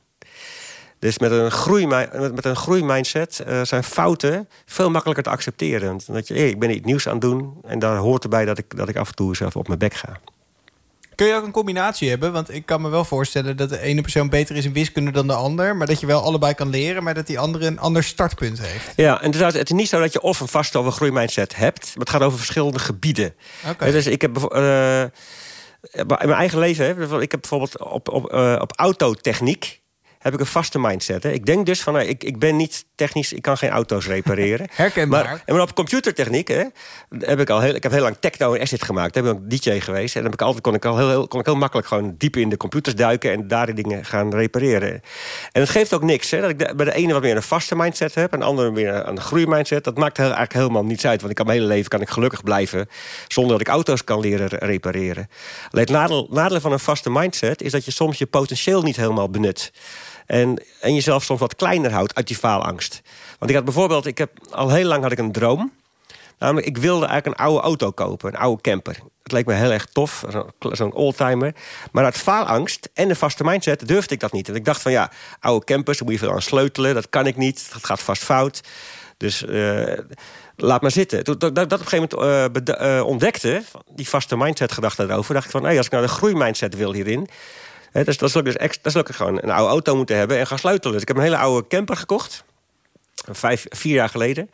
Dus met een, groei, met een groeimindset uh, zijn fouten veel makkelijker te accepteren. Dat je, hey, ik ben iets nieuws aan het doen... en daar hoort erbij dat ik, dat ik af en toe zelf op mijn bek ga. Kun je ook een combinatie hebben? Want ik kan me wel voorstellen dat de ene persoon beter is in wiskunde dan de ander. Maar dat je wel allebei kan leren, maar dat die andere een ander startpunt heeft. Ja, en het is niet zo dat je of een vaste of een groeimindset hebt. Maar het gaat over verschillende gebieden. Okay. Dus ik heb uh, in mijn eigen leven, ik heb bijvoorbeeld op, op, uh, op autotechniek heb ik een vaste mindset. Hè. Ik denk dus van, ik, ik ben niet technisch, ik kan geen auto's repareren. Herkenbaar. Maar, en maar op computertechniek hè, heb ik al heel, ik heb heel lang techno en asset gemaakt. Heb ik ook DJ geweest. En dan heb ik altijd kon ik al heel, heel, kon ik heel makkelijk gewoon diep in de computers duiken en daar dingen gaan repareren. En het geeft ook niks. Hè, dat ik bij de ene wat meer een vaste mindset heb, en de andere meer een groeimindset. Dat maakt heel, eigenlijk helemaal niets uit. Want ik kan mijn hele leven kan ik gelukkig blijven zonder dat ik auto's kan leren repareren. Alleen het nadeel, nadeel van een vaste mindset is dat je soms je potentieel niet helemaal benut. En, en jezelf soms wat kleiner houdt uit die faalangst. Want ik had bijvoorbeeld, ik heb, al heel lang had ik een droom. Namelijk, ik wilde eigenlijk een oude auto kopen, een oude camper. Het leek me heel erg tof, zo'n oldtimer. Maar uit faalangst en de vaste mindset durfde ik dat niet. En ik dacht van ja, oude campers, moet je veel aan sleutelen. Dat kan ik niet, dat gaat vast fout. Dus uh, laat maar zitten. Toen dat, dat op een gegeven moment uh, uh, ontdekte, die vaste mindset gedachte erover... dacht ik van, hey, als ik nou de groeimindset wil hierin... Dus dat dus dat is ook gewoon een oude auto moeten hebben en gaan sleutelen. Dus ik heb een hele oude camper gekocht. Vijf, vier jaar geleden.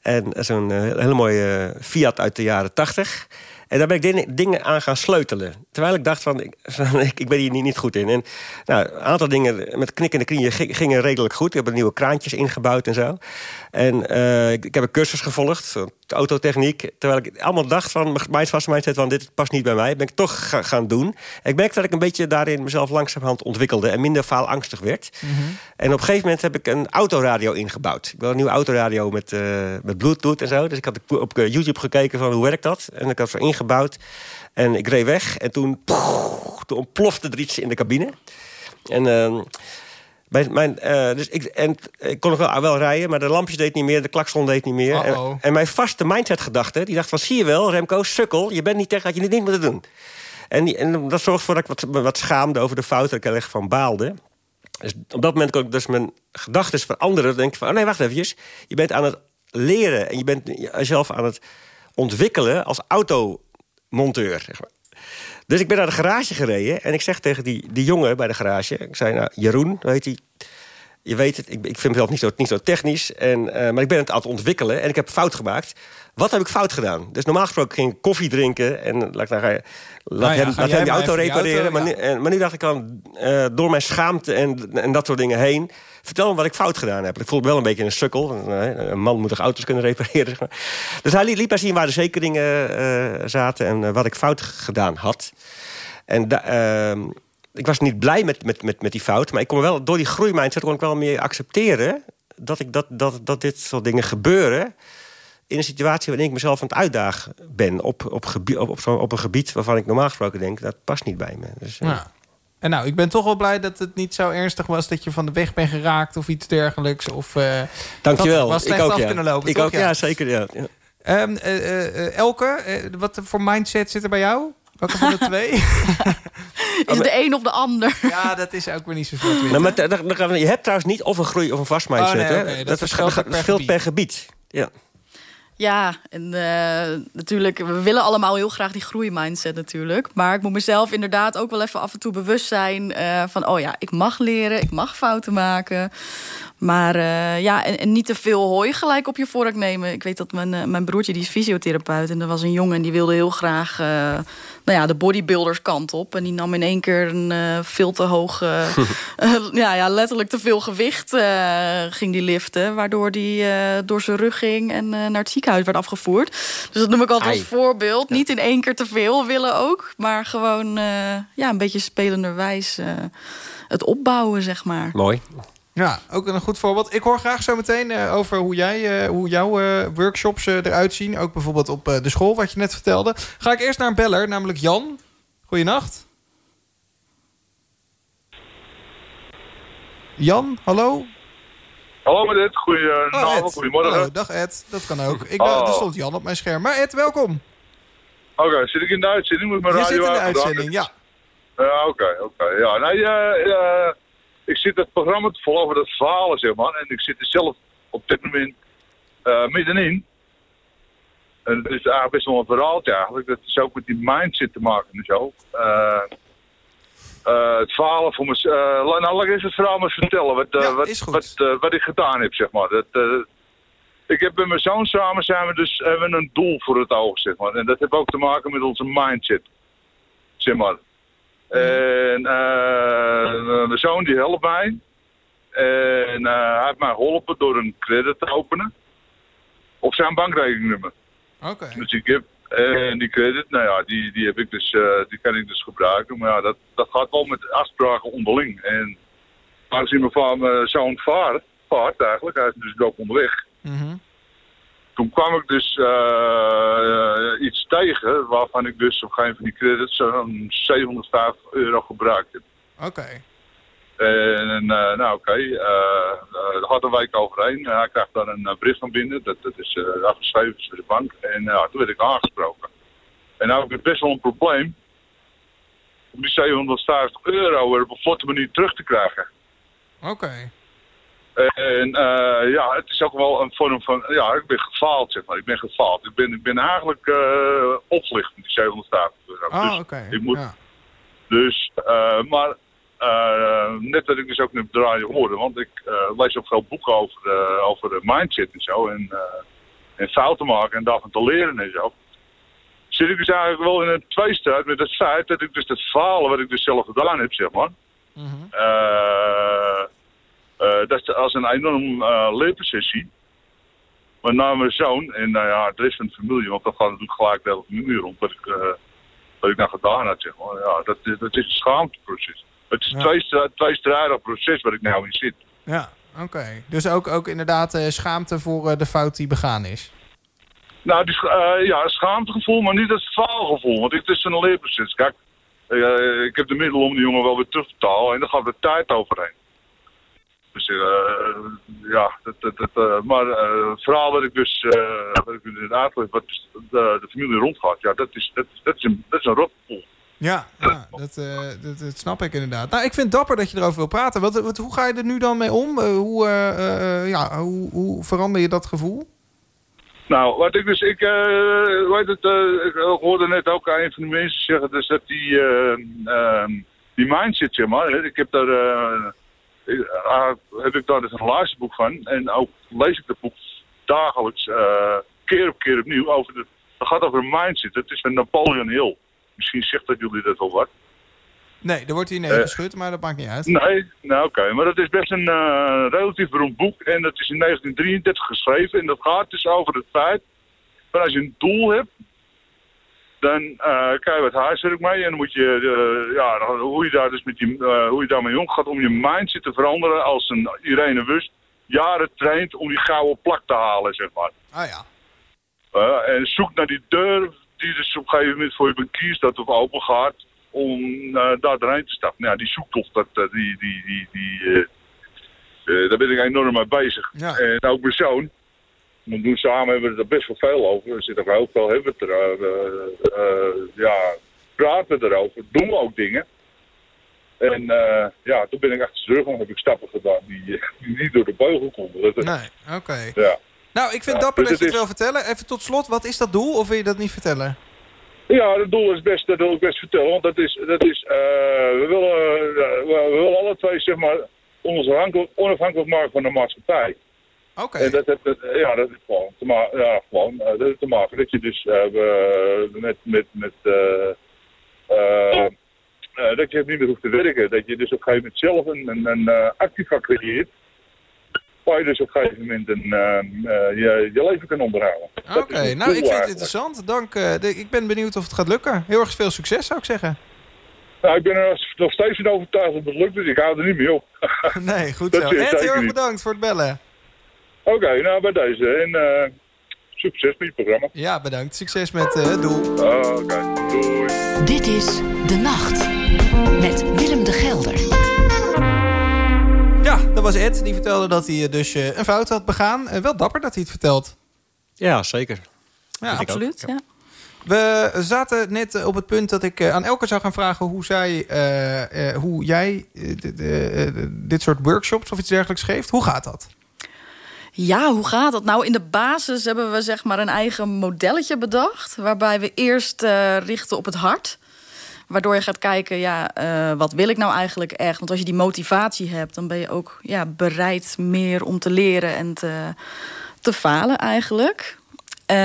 En zo'n uh, hele mooie Fiat uit de jaren tachtig. En daar ben ik dingen aan gaan sleutelen. Terwijl ik dacht van, ik, ik ben hier niet, niet goed in. En nou, een aantal dingen met knikkende knieën gingen redelijk goed. Ik heb nieuwe kraantjes ingebouwd en zo. En uh, ik, ik, heb een cursus gevolgd, autotechniek. Terwijl ik allemaal dacht van, mijn vaste mindset van dit past niet bij mij. Ben ik toch ga, gaan doen. En ik merkte dat ik een beetje daarin mezelf langzamerhand ontwikkelde. En minder faalangstig werd. Mm -hmm. En op een gegeven moment heb ik een autoradio ingebouwd. Ik wil een nieuwe autoradio met, uh, met bluetooth en zo. Dus ik had op YouTube gekeken van hoe werkt dat. En ik had zo ingebouwd. En ik reed weg. En toen, poeh, toen ontplofte er iets in de cabine. En... Uh, mijn, mijn, uh, dus ik, en, ik kon nog wel, wel rijden, maar de lampjes deed niet meer, de klakson deed niet meer. En, en, mijn vaste mindset-gedachte, die dacht van... zie je wel, Remco, sukkel, je bent niet tegen dat je dit niet moet doen. En, die, en dat zorgde ervoor dat ik wat, wat schaamde over de fout... dat ik er echt van baalde. Dus op dat moment kon ik dus mijn gedachten veranderen. denk ik van, oh nee, wacht even. Je bent aan het leren en je bent jezelf aan het ontwikkelen als automonteur. Zeg maar. Dus ik ben naar de garage gereden en ik zeg tegen die, die jongen bij de garage... ik zei, nou, Jeroen, weet hij... Je weet het, ik, ik vind mezelf niet zo, niet zo technisch, en, uh, maar ik ben het aan het ontwikkelen... en ik heb fout gemaakt. Wat heb ik fout gedaan? Dus normaal gesproken ging ik koffie drinken... en laat, nou, laat, nou ja, hem, laat hem die auto repareren. Auto, maar, nu, en, maar nu dacht ik dan, uh, door mijn schaamte en, en dat soort dingen heen... vertel me wat ik fout gedaan heb. Ik voel me wel een beetje een sukkel. Een man moet toch auto's kunnen repareren? Dus hij liet mij zien waar de zekeringen uh, zaten... en wat ik fout gedaan had. En uh, ik was niet blij met, met, met, met die fout. Maar ik kon wel, door die groeimindset kon ik wel meer accepteren... dat, ik, dat, dat, dat dit soort dingen gebeuren in een situatie waarin ik mezelf aan het uitdagen ben... op, op, gebied, op, op, zo, op een gebied waarvan ik normaal gesproken denk... dat past niet bij me. Dus, uh... ja. En nou, ik ben toch wel blij dat het niet zo ernstig was... dat je van de weg bent geraakt of iets dergelijks. Of, uh, Dankjewel. Was ik ook, af ja. kunnen lopen, ik toch? ook, ja, zeker. Ja. Um, uh, Elke, wat voor mindset zit er bij jou? Welke van de twee? is de een of de ander? Ja, dat is ook weer niet zo zwart nou, maar Je hebt trouwens niet of een groei of een vast mindset. Oh, nee, hè? okay, dat, dat verschilt, per, verschilt per gebied. Ja. Ja, en eh, natuurlijk, we willen allemaal heel graag die groeimindset natuurlijk. Maar ik moet mezelf inderdaad ook wel even af en toe bewust zijn uh, van... oh ja, ik mag leren, ik mag fouten maken. Maar uh, ja, en, en, niet te veel hooi gelijk op je vork nemen. Ik weet dat mijn, mijn broertje, die is fysiotherapeut... en er was een jongen en die wilde heel graag nou ja, de bodybuilders kant op. En die nam in één keer een veel te hoog... Ja, ja, letterlijk te veel gewicht ging die liften. Waardoor die door zijn rug ging en naar het ziekenhuis werd afgevoerd. Dus dat noem ik altijd als voorbeeld. Niet in één keer te veel willen ook. Maar gewoon ja, een beetje spelenderwijs het opbouwen, zeg maar. Mooi. Ja, ook een goed voorbeeld. Ik hoor graag zo meteen uh, over hoe, jij, uh, hoe jouw uh, workshops eruit zien. Ook bijvoorbeeld op de school, wat je net vertelde. Ga ik eerst naar een beller, namelijk Jan. Goeienacht. Jan, hallo? Hallo met Ed, goedenavond, oh, goedemorgen. Dag Ed, dat kan ook. Ik oh. Er stond Jan op mijn scherm. Maar Ed, welkom. Oké, okay, zit ik in de uitzending met mijn je radio? Je zit in de uitzending, ja. Ja, oké, oké. Okay. Ja, nee, eh ik zit het programma te volgen dat verhalen, zeg maar. En ik zit er zelf op dit moment uh, middenin. En het is eigenlijk best wel een verhaaltje eigenlijk. Dat is ook met die mindset te maken en zo. Uh, uh, het verhalen voor me... Uh, nou, laat ik eens het verhaal maar vertellen. Wat, ja, wat, wat, wat, ik gedaan heb, zeg maar. Dat, ik heb met mijn zoon samen zijn we dus hebben een doel voor het oog, zeg maar. En dat heeft ook te maken met onze mindset, zeg maar. En uh, mijn zoon die helpt mij. En uh, hij heeft mij geholpen door een credit te openen. Op zijn bankrekeningnummer. Oké. Dus ik heb, en die credit, nou ja, die, die, heb ik dus, uh, die kan ik dus gebruiken. Maar ja, dat, dat gaat wel met afspraken onderling. En aangezien mijn, vader, mijn zoon vaart, vaart eigenlijk, hij is dus ook onderweg. Mm toen kwam ik dus uh, iets tegen waarvan ik dus op geen van die credits zo'n 750 euro gebruikt heb. Oké. Okay. En uh, nou oké, okay, uh, er gaat een week overheen. hij krijgt daar een brief van binnen, dat, dat is afgeschreven voor de bank. En toen werd ik aangesproken. En nou heb ik best wel een probleem om die 750 euro weer op een vlotte manier terug te krijgen. Oké. Okay. En uh, ja, het is ook wel een vorm van, ja, ik ben gefaald, zeg maar. Ik ben gefaald. Ik ben, ik ben eigenlijk uh, opgelicht met die 750 euro. Ah, dus oké. Ja. Dus, uh, maar net dat ik dus ook net draaien hoorde, want ik lees ook veel boeken over, over de mindset en zo. En, en fouten maken en daarvan te leren en zo. Zit ik dus eigenlijk wel in een tweestrijd met het feit dat ik dus het falen wat ik dus zelf gedaan heb, zeg maar. Mm -hmm. Uh, dat is als een enorm uh, leerprocessie. Maar na mijn zoon, en nou ja, het rest van de familie, want dat gaat natuurlijk gelijk de hele rond, wat ik, uh, wat ik nou gedaan had, zeg maar. Ja, dat, is, dat is een schaamteproces. Het is een tweestrijdig proces waar ik nou in zit. Ja, oké. Okay. Dus ook, ook inderdaad uh, schaamte voor de fout die begaan is? Nou, die, ja, schaamtegevoel, maar niet het faalgevoel. Want het is een leerproces. Kijk, ik heb de middelen om die jongen wel weer terug te betalen en daar gaat de tijd overheen. Dus uh, ja, dat, dat, dat, uh, maar uh, het verhaal wat ik dus wat ik inderdaad wat de, de familie rondgaat, ja, dat is, dat, dat is een, dat is een rotpoel. Ja, ja dat, dat, dat, snap ik inderdaad. Nou, ik vind het dapper dat je erover wil praten. Wat, wat, hoe ga je er nu dan mee om? hoe, ja, hoe, hoe verander je dat gevoel? Nou, wat ik dus, ik, weet het, ik hoorde net ook een van de mensen zeggen, dus dat die, die mindset, zeg maar, ik heb daar uh, heb ik daar dus een luisterboek van. En ook lees ik dat boek dagelijks, keer op keer opnieuw. Over de, het gaat over mindset. Het is van Napoleon Hill. Misschien zegt dat jullie dat wel wat. Nee, er wordt hier nee geschud, maar dat maakt niet uit. Nee, nou oké. Okay. Maar dat is best een uh, relatief beroemd boek. En dat is in 1933 geschreven. En dat gaat dus over het feit... dat als je een doel hebt dan uh, krijg je wat huiswerk mee. En dan moet je, uh, ja, hoe je daar dus met die, hoe je daarmee omgaat om je mindset te veranderen als een Irene Wust jaren traint om die gouden plak te halen, zeg maar. Ah ja. en zoek naar die deur die dus op een gegeven moment voor je kiest dat of open gaat om daar doorheen te stappen. Nou, ja, die zoektocht, dat, die, die, die, die daar ben ik enorm mee bezig. Ja. En ook mijn zoon, we doen samen hebben we er best wel veel over. We zitten ook veel, hebben we het er, uh, uh, ja, praten we erover, doen we ook dingen. En uh, ja, toen ben ik achter terug, want heb ik stappen gedaan die, die niet door de beugel konden. nee, oké. Ja. Nou, ik vind Ja, dapper dus dat je het het wil vertellen. Even tot slot, wat is dat doel? Of wil je dat niet vertellen? Ja, het doel is best, dat wil ik best vertellen. Want dat is, dat is eh, we, willen, eh, we, willen alle twee zeg maar, ons afhankelijk, onafhankelijk maken van de maatschappij. Oké. En dat, dat, dat- ja, dat is gewoon te, ma ja, gewoon, eh, dat is te maken dat je dus we- met, met, met dat je niet meer hoeft te werken. Dat je dus op een gegeven moment zelf een, een, een activa creëert. Waar je dus op een gegeven moment een, eh, je, je leven kan onderhouden. Oké, nou, ik vind het interessant. Dank. eh, de- ik ben benieuwd of het gaat lukken. Heel erg veel succes, zou ik zeggen. Nou, ik ben er nog steeds van overtuigd dat het lukt, dus ik hou er niet mee op. Nee, goed Dat zo. Ed, heel erg bedankt voor het bellen. Oké, nou bij deze. En eh, succes met je programma. Ja, bedankt. Succes met het doel. Oké, doei. Dit is De Nacht met was Ed. Die vertelde dat hij eh, dus eh, een fout had begaan. Eh, wel dapper dat hij het vertelt. Ja, zeker. Ja, Absoluut, ja. We zaten net op het punt dat ik aan Elke zou gaan vragen hoe, zij, eh, eh, hoe jij dit soort workshops of iets dergelijks geeft. Hoe gaat dat? Ja, hoe gaat dat? Nou, in de basis hebben we zeg maar een eigen modelletje bedacht. Waarbij we eerst eh, richten op het hart. Waardoor je gaat kijken, ja, eh, wat wil ik nou eigenlijk echt? Want als je die motivatie hebt, dan ben je ook ja, bereid meer om te leren en te, te falen eigenlijk. Eh,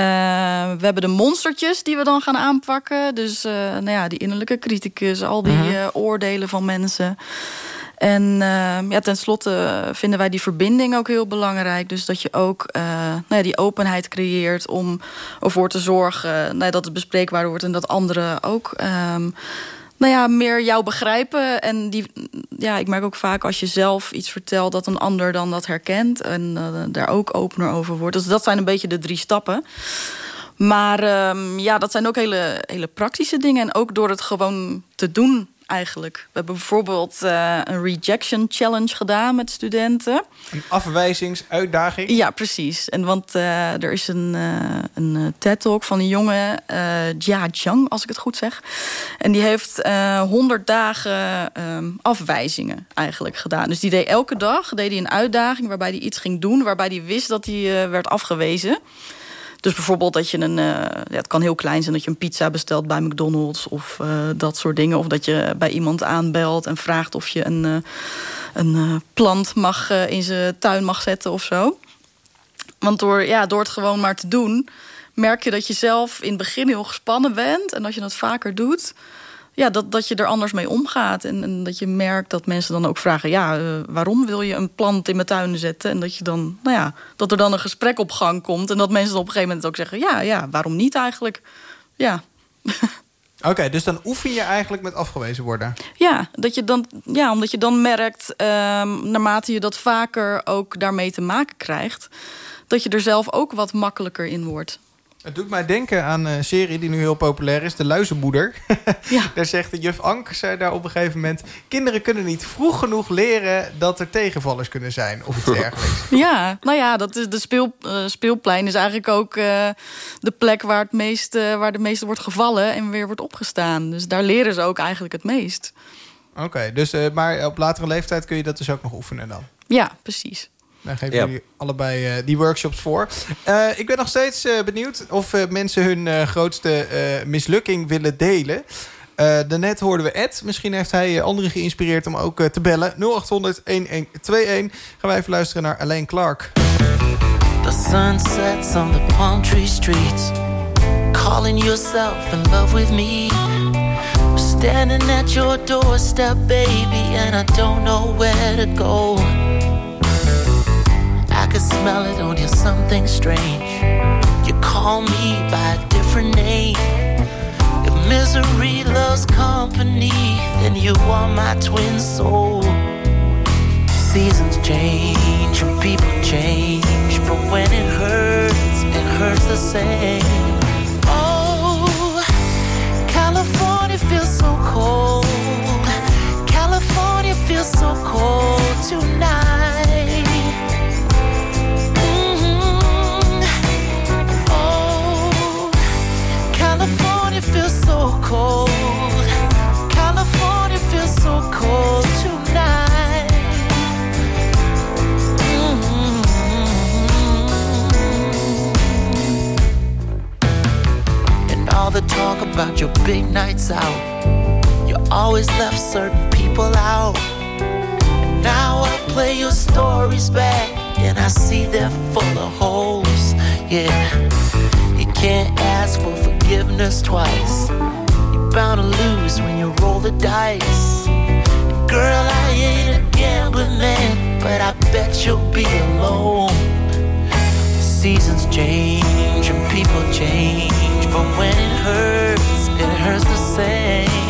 we hebben de monstertjes die we dan gaan aanpakken. Dus eh, nou ja, die innerlijke criticus, al die eh, oordelen van mensen. En uh, ja, tenslotte vinden wij die verbinding ook heel belangrijk. Dus dat je ook uh, nou ja, die openheid creëert om ervoor te zorgen nou ja, dat het bespreekbaar wordt en dat anderen ook um, nou ja, meer jou begrijpen. En die, ja, ik merk ook vaak als je zelf iets vertelt dat een ander dan dat herkent en uh, daar ook opener over wordt. Dus dat zijn een beetje de drie stappen. Maar um, ja, dat zijn ook hele, hele praktische dingen. En ook door het gewoon te doen eigenlijk. We hebben bijvoorbeeld uh, een rejection challenge gedaan met studenten. Een afwijzingsuitdaging? Ja, precies. En want uh, er is een, uh, een TED-talk van een jongen, Jia Zhang, als ik het goed zeg. En die heeft 100 dagen um, afwijzingen eigenlijk gedaan. Dus die deed elke dag deed hij een uitdaging waarbij hij iets ging doen... waarbij hij wist dat hij werd afgewezen. Dus bijvoorbeeld dat je een... Uh, ja, het kan heel klein zijn dat je een pizza bestelt bij McDonald's... of uh, dat soort dingen. Of dat je bij iemand aanbelt en vraagt of je een, uh, een plant mag, in zijn tuin mag zetten of zo. Want door, ja, door het gewoon maar te doen... merk je dat je zelf in het begin heel gespannen bent. En als je dat vaker doet... Ja, dat, dat je er anders mee omgaat. En, en dat je merkt dat mensen dan ook vragen... ja, uh, waarom wil je een plant in mijn tuin zetten? En dat, je dan, nou ja, dat er dan een gesprek op gang komt. En dat mensen op een gegeven moment ook zeggen... ja, ja waarom niet eigenlijk? Ja. Oké, okay, dus dan oefen je eigenlijk met afgewezen worden? Ja, dat je dan, ja omdat je dan merkt... Um, naarmate je dat vaker ook daarmee te maken krijgt... dat je er zelf ook wat makkelijker in wordt. Het doet mij denken aan een serie die nu heel populair is, De Luizenmoeder. Ja. daar zegt de juf Ank, zei daar op een gegeven moment... kinderen kunnen niet vroeg genoeg leren dat er tegenvallers kunnen zijn. Of iets dergelijks. Ja, nou ja, dat is de speel, uh, speelplein is eigenlijk ook uh, de plek waar, het meest, uh, waar de meeste wordt gevallen... en weer wordt opgestaan. Dus daar leren ze ook eigenlijk het meest. Oké, okay, dus, maar op latere leeftijd kun je dat dus ook nog oefenen dan? Ja, precies. Daar geven ja. jullie allebei uh, die workshops voor. Uh, ik ben nog steeds uh, benieuwd of mensen hun grootste mislukking willen delen. daarnet hoorden we Ed. Misschien heeft hij anderen geïnspireerd om ook te bellen. 0800-1121. Gaan wij even luisteren naar Alain Clark. The sun sets on the palm tree streets. Calling yourself in love with me. Standing at your doorstep, baby. And I don't know where to go. I can smell it on you, something strange. You call me by a different name. If misery loves company, then you are my twin soul. Seasons change and people change, but when it hurts, it hurts the same. Oh, California feels so cold. California feels so cold tonight. About your big nights out, you always left certain people out. And now I play your stories back, and I see they're full of holes. Yeah, you can't ask for forgiveness twice. You're bound to lose when you roll the dice. Girl, I ain't a gambling man, but I bet you'll be alone. Seasons change and people change, but when it hurts, it hurts the same.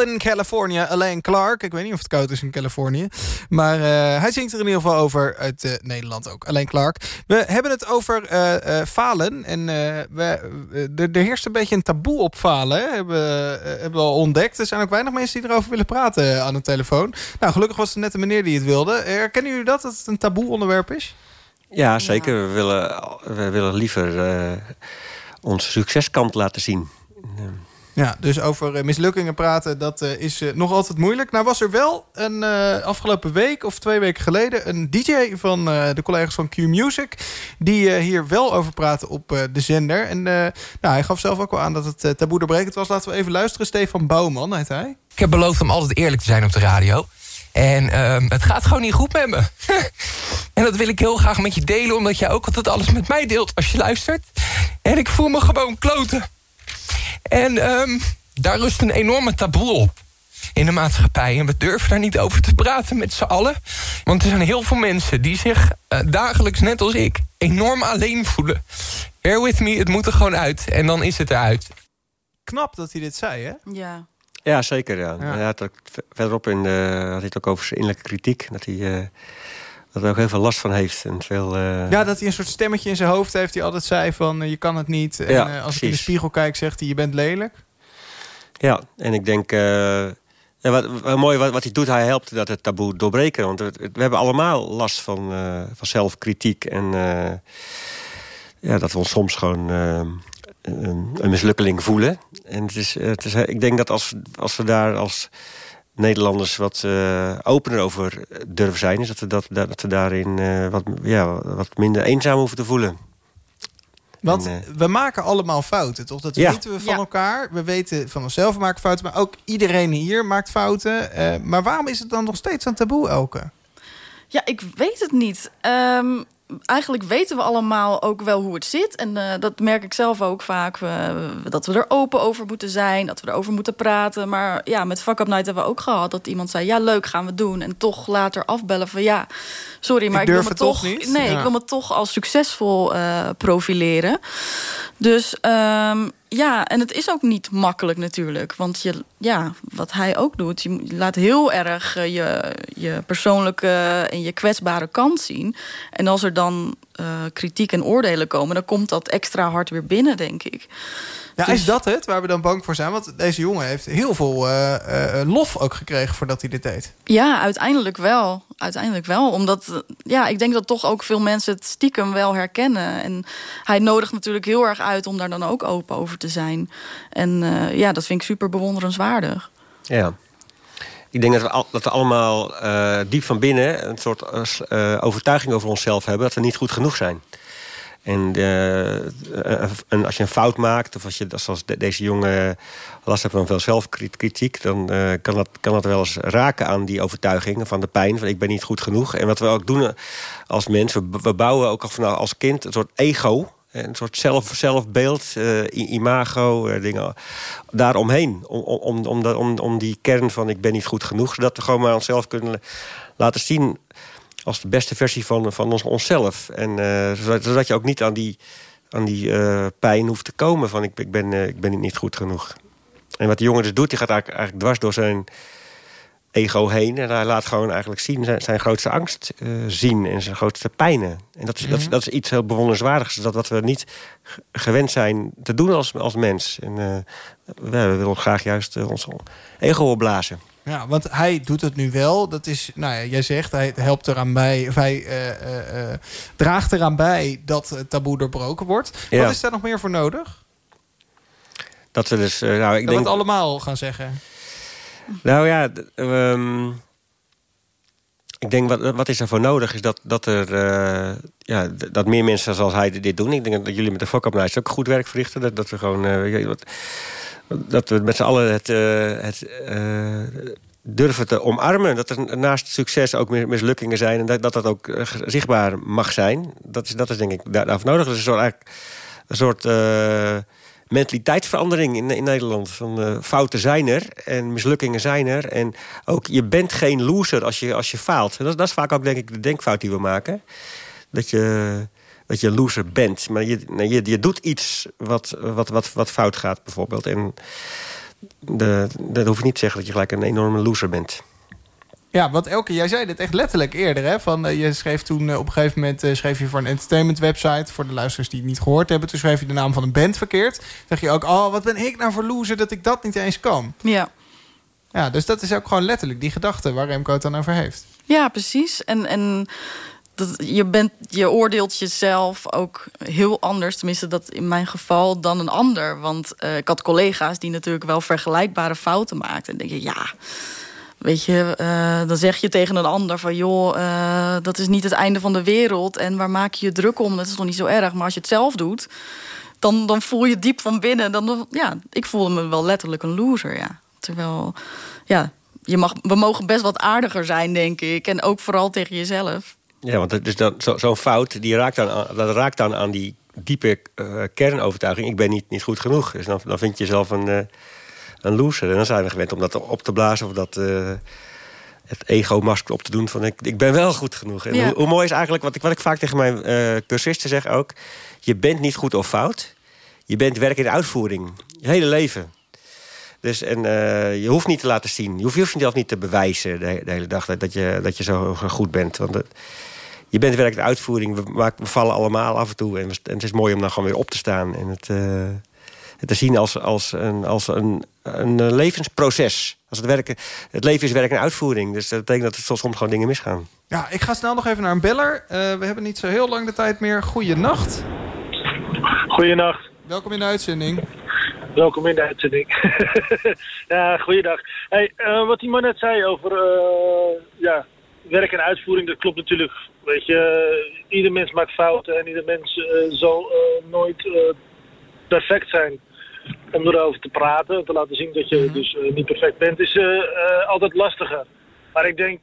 In California, Alain Clark. Ik weet niet of het koud is in Californië. Maar eh, hij zingt er in ieder geval over uit eh, Nederland ook. Alain Clark. We hebben het over eh, falen. En we, er, er heerst een beetje een taboe op falen. Hebben, hebben we al ontdekt. Er zijn ook weinig mensen die erover willen praten aan de telefoon. Nou, gelukkig was er net een meneer die het wilde. Herkennen jullie dat? Dat het een taboe onderwerp is? Ja, zeker. We willen, we willen liever onze succeskant laten zien. Ja, dus over eh, mislukkingen praten, dat eh, is eh, nog altijd moeilijk. Nou was er wel een afgelopen week of twee weken geleden... een DJ van de collega's van Q-Music... die hier wel over praten op de zender. En nou, hij gaf zelf ook wel aan dat het taboe doorbrekend was. Laten we even luisteren. Stefan Bouwman heet hij. Ik heb beloofd om altijd eerlijk te zijn op de radio. En ehm, het gaat gewoon niet goed met me. en dat wil ik heel graag met je delen... omdat jij ook altijd alles met mij deelt als je luistert. En ik voel me gewoon kloten. En ehm, daar rust een enorme taboe op in de maatschappij. En we durven daar niet over te praten met z'n allen. Want er zijn heel veel mensen die zich eh, dagelijks, net als ik... enorm alleen voelen. Bear with me, het moet er gewoon uit. En dan is het eruit. Knap dat hij dit zei, hè? Ja. Ja, zeker. Ja. Ja. Hij had ook, ver- verderop in de, had hij het ook over zijn innerlijke kritiek. Dat hij, eh, dat hij ook heel veel last van heeft. En veel, eh, Ja, dat hij een soort stemmetje in zijn hoofd heeft... die altijd zei van, eh, je kan het niet. En Ja, eh, als ik in de precies. spiegel kijk, zegt hij, je bent lelijk. Ja, en ik denk... ja, wat, wat mooi wat, wat hij doet, hij helpt dat het taboe doorbreken. Want het- het- we hebben allemaal last van, van zelfkritiek. En ja, dat we ons soms gewoon een, een mislukkeling voelen. En het is, het is, ik denk dat als, als we daar als Nederlanders wat eh, opener over durven zijn... is dat we, dat, dat we daarin eh, wat, ja, wat minder eenzaam hoeven te voelen. Want En, eh, we maken allemaal fouten, toch? Dat Ja. weten we van Ja. elkaar. We weten van onszelf, we maken fouten. Maar ook iedereen hier maakt fouten. Eh, maar waarom is het dan nog steeds een taboe, Elke? Ja, ik weet het niet. Ehm, eigenlijk weten we allemaal ook wel hoe het zit. En eh, dat merk ik zelf ook vaak. we- dat we er open over moeten zijn. Dat we erover moeten praten. Maar ja, met Fuck Up Night hebben we ook gehad. Dat iemand zei, ja leuk, gaan we doen. En toch later afbellen van ja, sorry, maar Ik wil me het toch niet. Nee, Ja. ik wil me toch als succesvol eh, profileren. Dus ehm, ja, en het is ook niet makkelijk natuurlijk. Want je, ja, wat hij ook doet, je laat heel erg eh, je, je persoonlijke en je kwetsbare kant zien. En als er dan eh, kritiek en oordelen komen... dan komt dat extra hard weer binnen, denk ik. Ja, Dus- is dat het waar we dan bang voor zijn? Want deze jongen heeft heel veel eh, eh, lof ook gekregen voordat hij dit deed. Ja, uiteindelijk wel. Uiteindelijk wel. Omdat, eh, ja, ik denk dat toch ook veel mensen het stiekem wel herkennen. En hij nodigt natuurlijk heel erg uit om daar dan ook open over te zijn. En eh, ja, dat vind ik super bewonderenswaardig. Ja. Ik denk dat we, al- dat we allemaal eh, diep van binnen een soort eh, eh, overtuiging over onszelf hebben dat we niet goed genoeg zijn. En, eh, eh, en als je een fout maakt, of als je, zoals de- deze jongen last heeft van veel zelfkritiek, dan eh, kan, dat, kan dat wel eens raken aan die overtuiging van de pijn van ik ben niet goed genoeg. En wat we ook doen als mens, we, we bouwen ook al vanaf als kind een soort ego. Een soort zelf, zelfbeeld, eh, imago, eh, dingen daaromheen. Om, om, om, om, om, om die kern van ik ben niet goed genoeg. Zodat we gewoon maar onszelf kunnen laten zien als de beste versie van, van ons, onszelf. En eh, zodat, zodat je ook niet aan die, aan die eh, pijn hoeft te komen van ik, ik, ben, eh, ik ben niet goed genoeg. En wat die jongen dus doet, die gaat eigenlijk, eigenlijk dwars door zijn ego heen. En hij laat gewoon eigenlijk zien zijn, zijn grootste angst zien en zijn grootste pijnen. En dat is, dat, is, dat is iets heel bewonderenswaardigs. Dat wat we niet gewend zijn te doen als, als mens. En we, willen graag juist eh, ons ego opblazen. Ja, want hij doet het nu wel. Dat is, nou ja, jij zegt, hij helpt eraan bij, of hij eh, eh, draagt eraan bij dat het taboe doorbroken wordt. Ja. Wat is daar nog meer voor nodig? Dat we dus, nou, ik dat we denk, het allemaal gaan zeggen. Nou ja, ehm, ik denk wat, wat is er voor nodig is dat, dat er eh, ja, dat meer mensen zoals hij dit doen. Ik denk dat jullie met de Fokopnights ook goed werk verrichten. Dat, dat we gewoon eh, dat we met z'n allen het, eh, het durven te omarmen. Dat er naast succes ook mis- mislukkingen zijn en dat dat, dat ook zichtbaar mag zijn. Dat is, dat is denk ik daar- daarvoor nodig. Dat is een soort, eigenlijk, een soort mentaliteitsverandering in, in Nederland. Van, eh, fouten zijn er en mislukkingen zijn er. En ook je bent geen loser als je, als je faalt. Dat, dat is vaak ook denk ik de denkfout die we maken. Dat je, dat je loser bent. Maar je, nee, je, je doet iets wat, wat, wat, wat fout gaat bijvoorbeeld. En dat hoef je niet te zeggen dat je gelijk een enorme loser bent. Ja, want Elke, jij zei dit echt letterlijk eerder. Hè? Van, eh, je schreef toen eh, op een gegeven moment eh, schreef je voor een entertainment website. Voor de luisteraars die het niet gehoord hebben. Toen schreef je de naam van een band verkeerd. Zeg je ook, oh, wat ben ik nou voor loser dat ik dat niet eens kan. Ja. Ja, dus dat is ook gewoon letterlijk die gedachte waar Remco het dan over heeft. Ja, precies. En, en dat, je, bent, je oordeelt jezelf ook heel anders, tenminste dat in mijn geval, dan een ander. Want ik had collega's die natuurlijk wel vergelijkbare fouten maakten. En denk je, ja, weet je, eh, dan zeg je tegen een ander van... joh, eh, dat is niet het einde van de wereld en waar maak je je druk om? Dat is toch niet zo erg, maar als je het zelf doet... dan, dan voel je diep van binnen. Dan, ja, ik voelde me wel letterlijk een loser, ja. Terwijl, ja, je mag, we mogen best wat aardiger zijn, denk ik. En ook vooral tegen jezelf. Ja, want is dan zo- zo'n fout die raakt dan, aan, dat raakt dan aan die diepe eh, kernovertuiging. Ik ben niet, niet goed genoeg. Dus dan, dan vind je jezelf een, een loser. En dan zijn we gewend om dat op te blazen of dat... eh, het ego-masker op te doen van ik, ik ben wel goed genoeg. En Ja. hoe, hoe mooi is eigenlijk, wat ik, wat ik vaak tegen mijn eh cursisten zeg ook... je bent niet goed of fout. Je bent werk in uitvoering. Je hele leven. Dus en, eh, je hoeft niet te laten zien. Je hoeft, je hoeft jezelf niet te bewijzen de, de hele dag dat, dat, je, dat je zo goed bent. Want je bent werk in uitvoering. We, maken, we vallen allemaal af en toe. En, we- en het is mooi om dan gewoon weer op te staan. En het, het te zien als, als, een, als een, een eh, levensproces. Als het, werken, het leven is werk en uitvoering. Dus dat betekent dat er soms gewoon dingen misgaan. Ja, ik ga snel nog even naar een beller. Eh, we hebben niet zo heel lang de tijd meer. Goeienacht. Goeienacht. Welkom in de uitzending. Welkom in de uitzending. ja, goeiedag. Hey, eh, wat die man net zei over eh, ja, werk en uitvoering, dat klopt natuurlijk. Weet je, ieder mens maakt fouten en ieder mens zal nooit eh, perfect zijn. Om erover te praten, te laten zien dat je dus eh, niet perfect bent, is eh, eh, altijd lastiger. Maar ik denk,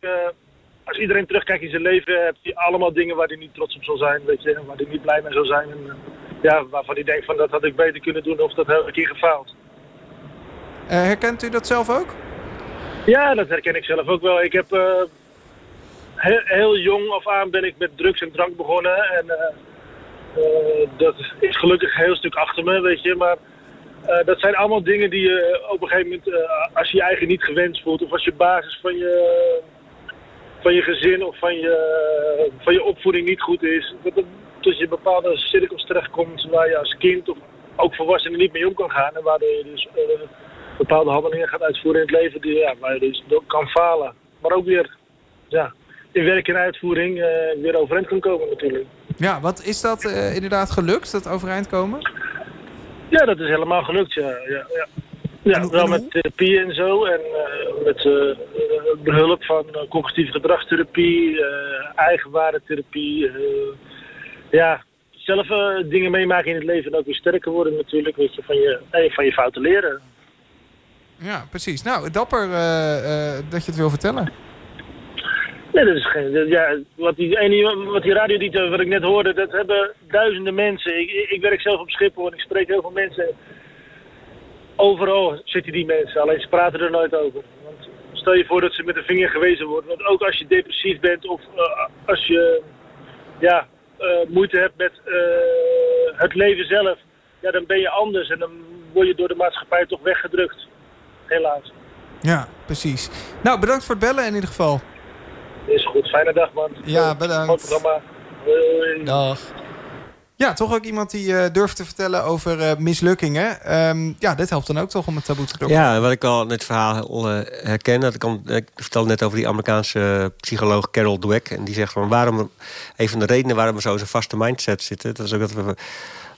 als iedereen terugkijkt in zijn leven, heeft hij allemaal dingen waar hij niet trots op zal zijn, weet je, en waar hij niet blij mee zou zijn. En, ja, waarvan hij denkt van dat had ik beter kunnen doen of dat heb ik een keer gefaald. Herkent u dat zelf ook? Ja, dat herken ik zelf ook wel. Ik heb heel, heel jong af aan ben ik met drugs en drank begonnen. En dat is gelukkig een heel stuk achter me, weet je. Maar eh, dat zijn allemaal dingen die je op een gegeven moment, eh, als je je eigen niet gewenst voelt... of als je basis van je, van je gezin of van je, van je opvoeding niet goed is... Dat, je in bepaalde cirkels terechtkomt waar je als kind of ook volwassenen niet mee om kan gaan. En waardoor je dus eh, bepaalde handelingen gaat uitvoeren in het leven die, ja, waar je dus kan falen. Maar ook weer ja, in werk en uitvoering weer overeind kan komen natuurlijk. Ja, wat is dat inderdaad gelukt, dat overeind komen? Ja, dat is helemaal gelukt, ja. ja, ja. Ja, wel met therapie en zo. En eh, met eh, behulp van eh, cognitieve gedragstherapie, eh eigenwaardetherapie. eh, ja, zelf eh, dingen meemaken in het leven en ook weer sterker worden natuurlijk. Weet je, van je, eh, van je fouten leren. Ja, precies. Nou, dapper eh, eh, dat je het wil vertellen. Nee, dat is geen. ja, wat die, ene, wat die radiodieter, wat ik net hoorde, dat hebben duizenden mensen. Ik, ik, werk zelf op Schiphol en ik spreek heel veel mensen. Overal zitten die mensen, alleen ze praten er nooit over. Want stel je voor dat ze met een vinger gewezen worden. Want ook als je depressief bent of eh, als je ja, eh, moeite hebt met eh, het leven zelf, ja, dan ben je anders en dan word je door de maatschappij toch weggedrukt. Helaas. Ja, precies. Nou, bedankt voor het bellen in ieder geval. Is goed, fijne dag man. Ja, bedankt. Goed programma. Hoi. Dag. Ja, toch ook iemand die eh, durft te vertellen over eh, mislukkingen. Ehm, ja, dit helpt dan ook toch om het taboe te doorbreken. Ja, wat ik al in het verhaal eh, herken... Dat ik, al- ik vertelde net over die Amerikaanse psycholoog Carol Dweck... en die zegt van waarom... een van de redenen waarom we zo in zo'n vaste mindset zitten... dat is ook dat we,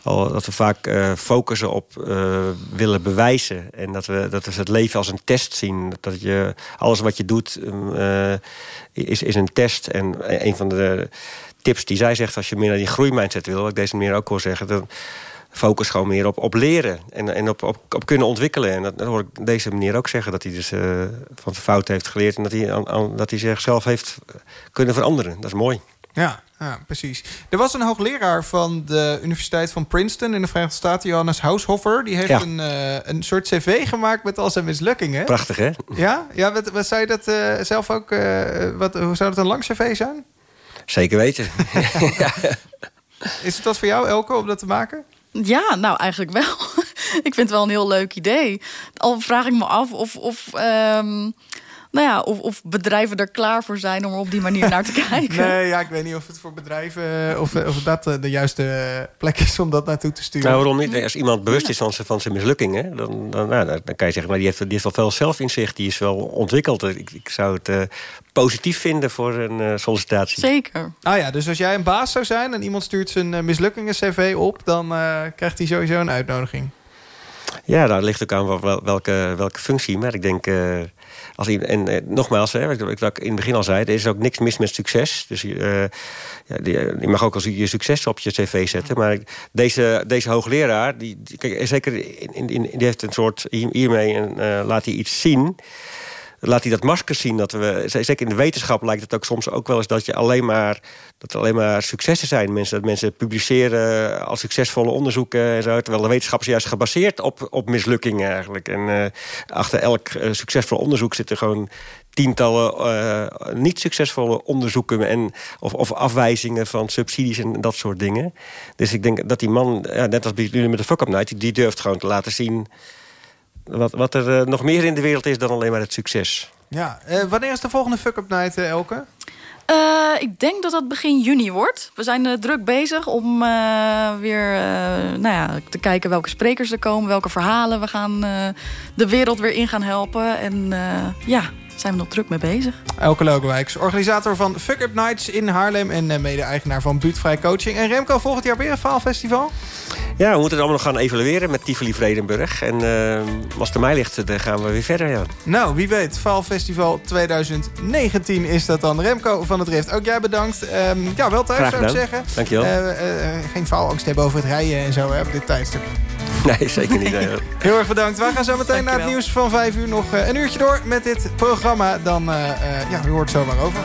dat we vaak eh, focussen op eh, willen bewijzen... en dat we, dat we het leven als een test zien. Dat je, alles wat je doet eh, is, is een test. En een van de tips die zij zegt... als je meer naar die groeimindset wil... wat ik deze meneer ook hoor zeggen... Dan, focus gewoon meer op, op leren en, en op, op, op kunnen ontwikkelen. En dat, dat hoor ik deze meneer ook zeggen, dat hij dus van zijn fouten heeft geleerd... en dat hij, dat hij zichzelf heeft kunnen veranderen. Dat is mooi. Ja, ja, precies. Er was een hoogleraar van de Universiteit van Princeton in de Verenigde Staten, Johannes Houshoffer. Die heeft Ja. een, eh, een soort cv gemaakt met al zijn mislukkingen. Prachtig, hè? Ja, ja wat, wat zou je dat eh, zelf ook... eh, wat, hoe zou dat een lang cv zijn? Zeker weten. Is het wat voor jou, Elke, om dat te maken? Ja, nou eigenlijk wel. ik vind het wel een heel leuk idee. Al vraag ik me af of, of, ehm, nou ja, of, of bedrijven er klaar voor zijn om er op die manier naar te kijken. Nee, ja, ik weet niet of het voor bedrijven... of, of dat eh, de juiste plek is om dat naartoe te sturen. Nou, waarom niet? Als iemand bewust is van zijn, van zijn mislukkingen... Dan, dan, nou, dan dan kan je zeggen, maar die heeft, die heeft wel veel zelfinzicht. Die is wel ontwikkeld. Ik, ik zou het eh, positief vinden voor een eh, sollicitatie. Zeker. Ah ja, dus als jij een baas zou zijn en iemand stuurt zijn eh, mislukkingen cv op... dan eh, krijgt hij sowieso een uitnodiging. Ja, daar ligt ook aan wel- wel- welke, welke functie. Maar ik denk, eh, als en eh, nogmaals, hè, wat, ik- in het begin al zei, er is ook niks mis met succes. Dus eh, ja, je mag ook als je succes op je cv zetten. Maar deze, deze hoogleraar, die, kijk, zeker in, in, die heeft een soort hier- hiermee laat hij iets zien. Laat hij dat masker zien. Dat we, zeker in de wetenschap lijkt het ook soms ook wel eens dat je alleen maar dat er alleen maar successen zijn. Mensen, dat mensen publiceren als succesvolle onderzoeken en. Terwijl de wetenschap is juist gebaseerd op, op mislukkingen eigenlijk. En eh, achter elk eh, succesvol onderzoek zitten gewoon tientallen eh, niet succesvolle onderzoeken en, of, of afwijzingen van subsidies en dat soort dingen. Dus ik denk dat die man, ja, net als jullie met de fuck-up night, die durft gewoon te laten zien wat, wat er eh, nog meer in de wereld is dan alleen maar het succes. Ja, eh, wanneer is de volgende fuck-up night, eh, Elke? Eh, ik denk dat dat begin juni wordt. We zijn druk bezig om eh, weer eh, nou ja, te kijken welke sprekers er komen, welke verhalen we gaan eh, de wereld weer in gaan helpen. En eh, ja, zijn we nog druk mee bezig. Elke Logewijks, organisator van Fuck Up Nights in Haarlem... en eh, mede-eigenaar van Buurtvrij Coaching. En Remco, volgend jaar weer een faalfestival? Ja, we moeten het allemaal nog gaan evalueren met Tivoli Vredenburg. En eh, als het mij ligt, dan gaan we weer verder. Ja. Nou, wie weet, Faalfestival 2019 is dat dan. Remco van het Rift, ook jij bedankt. Ehm, ja, wel thuis Graag zou ik zeggen. Dankjewel. Eh, eh, geen faalangst hebben over het rijden en zo hè, op dit tijdstip. Nee, zeker niet. nee. Heel erg bedankt. Wij gaan zo meteen naar het nieuws van 5 uur nog eh, een uurtje door met dit programma programma, dan eh, eh, ja, u hoort zo zomaar over.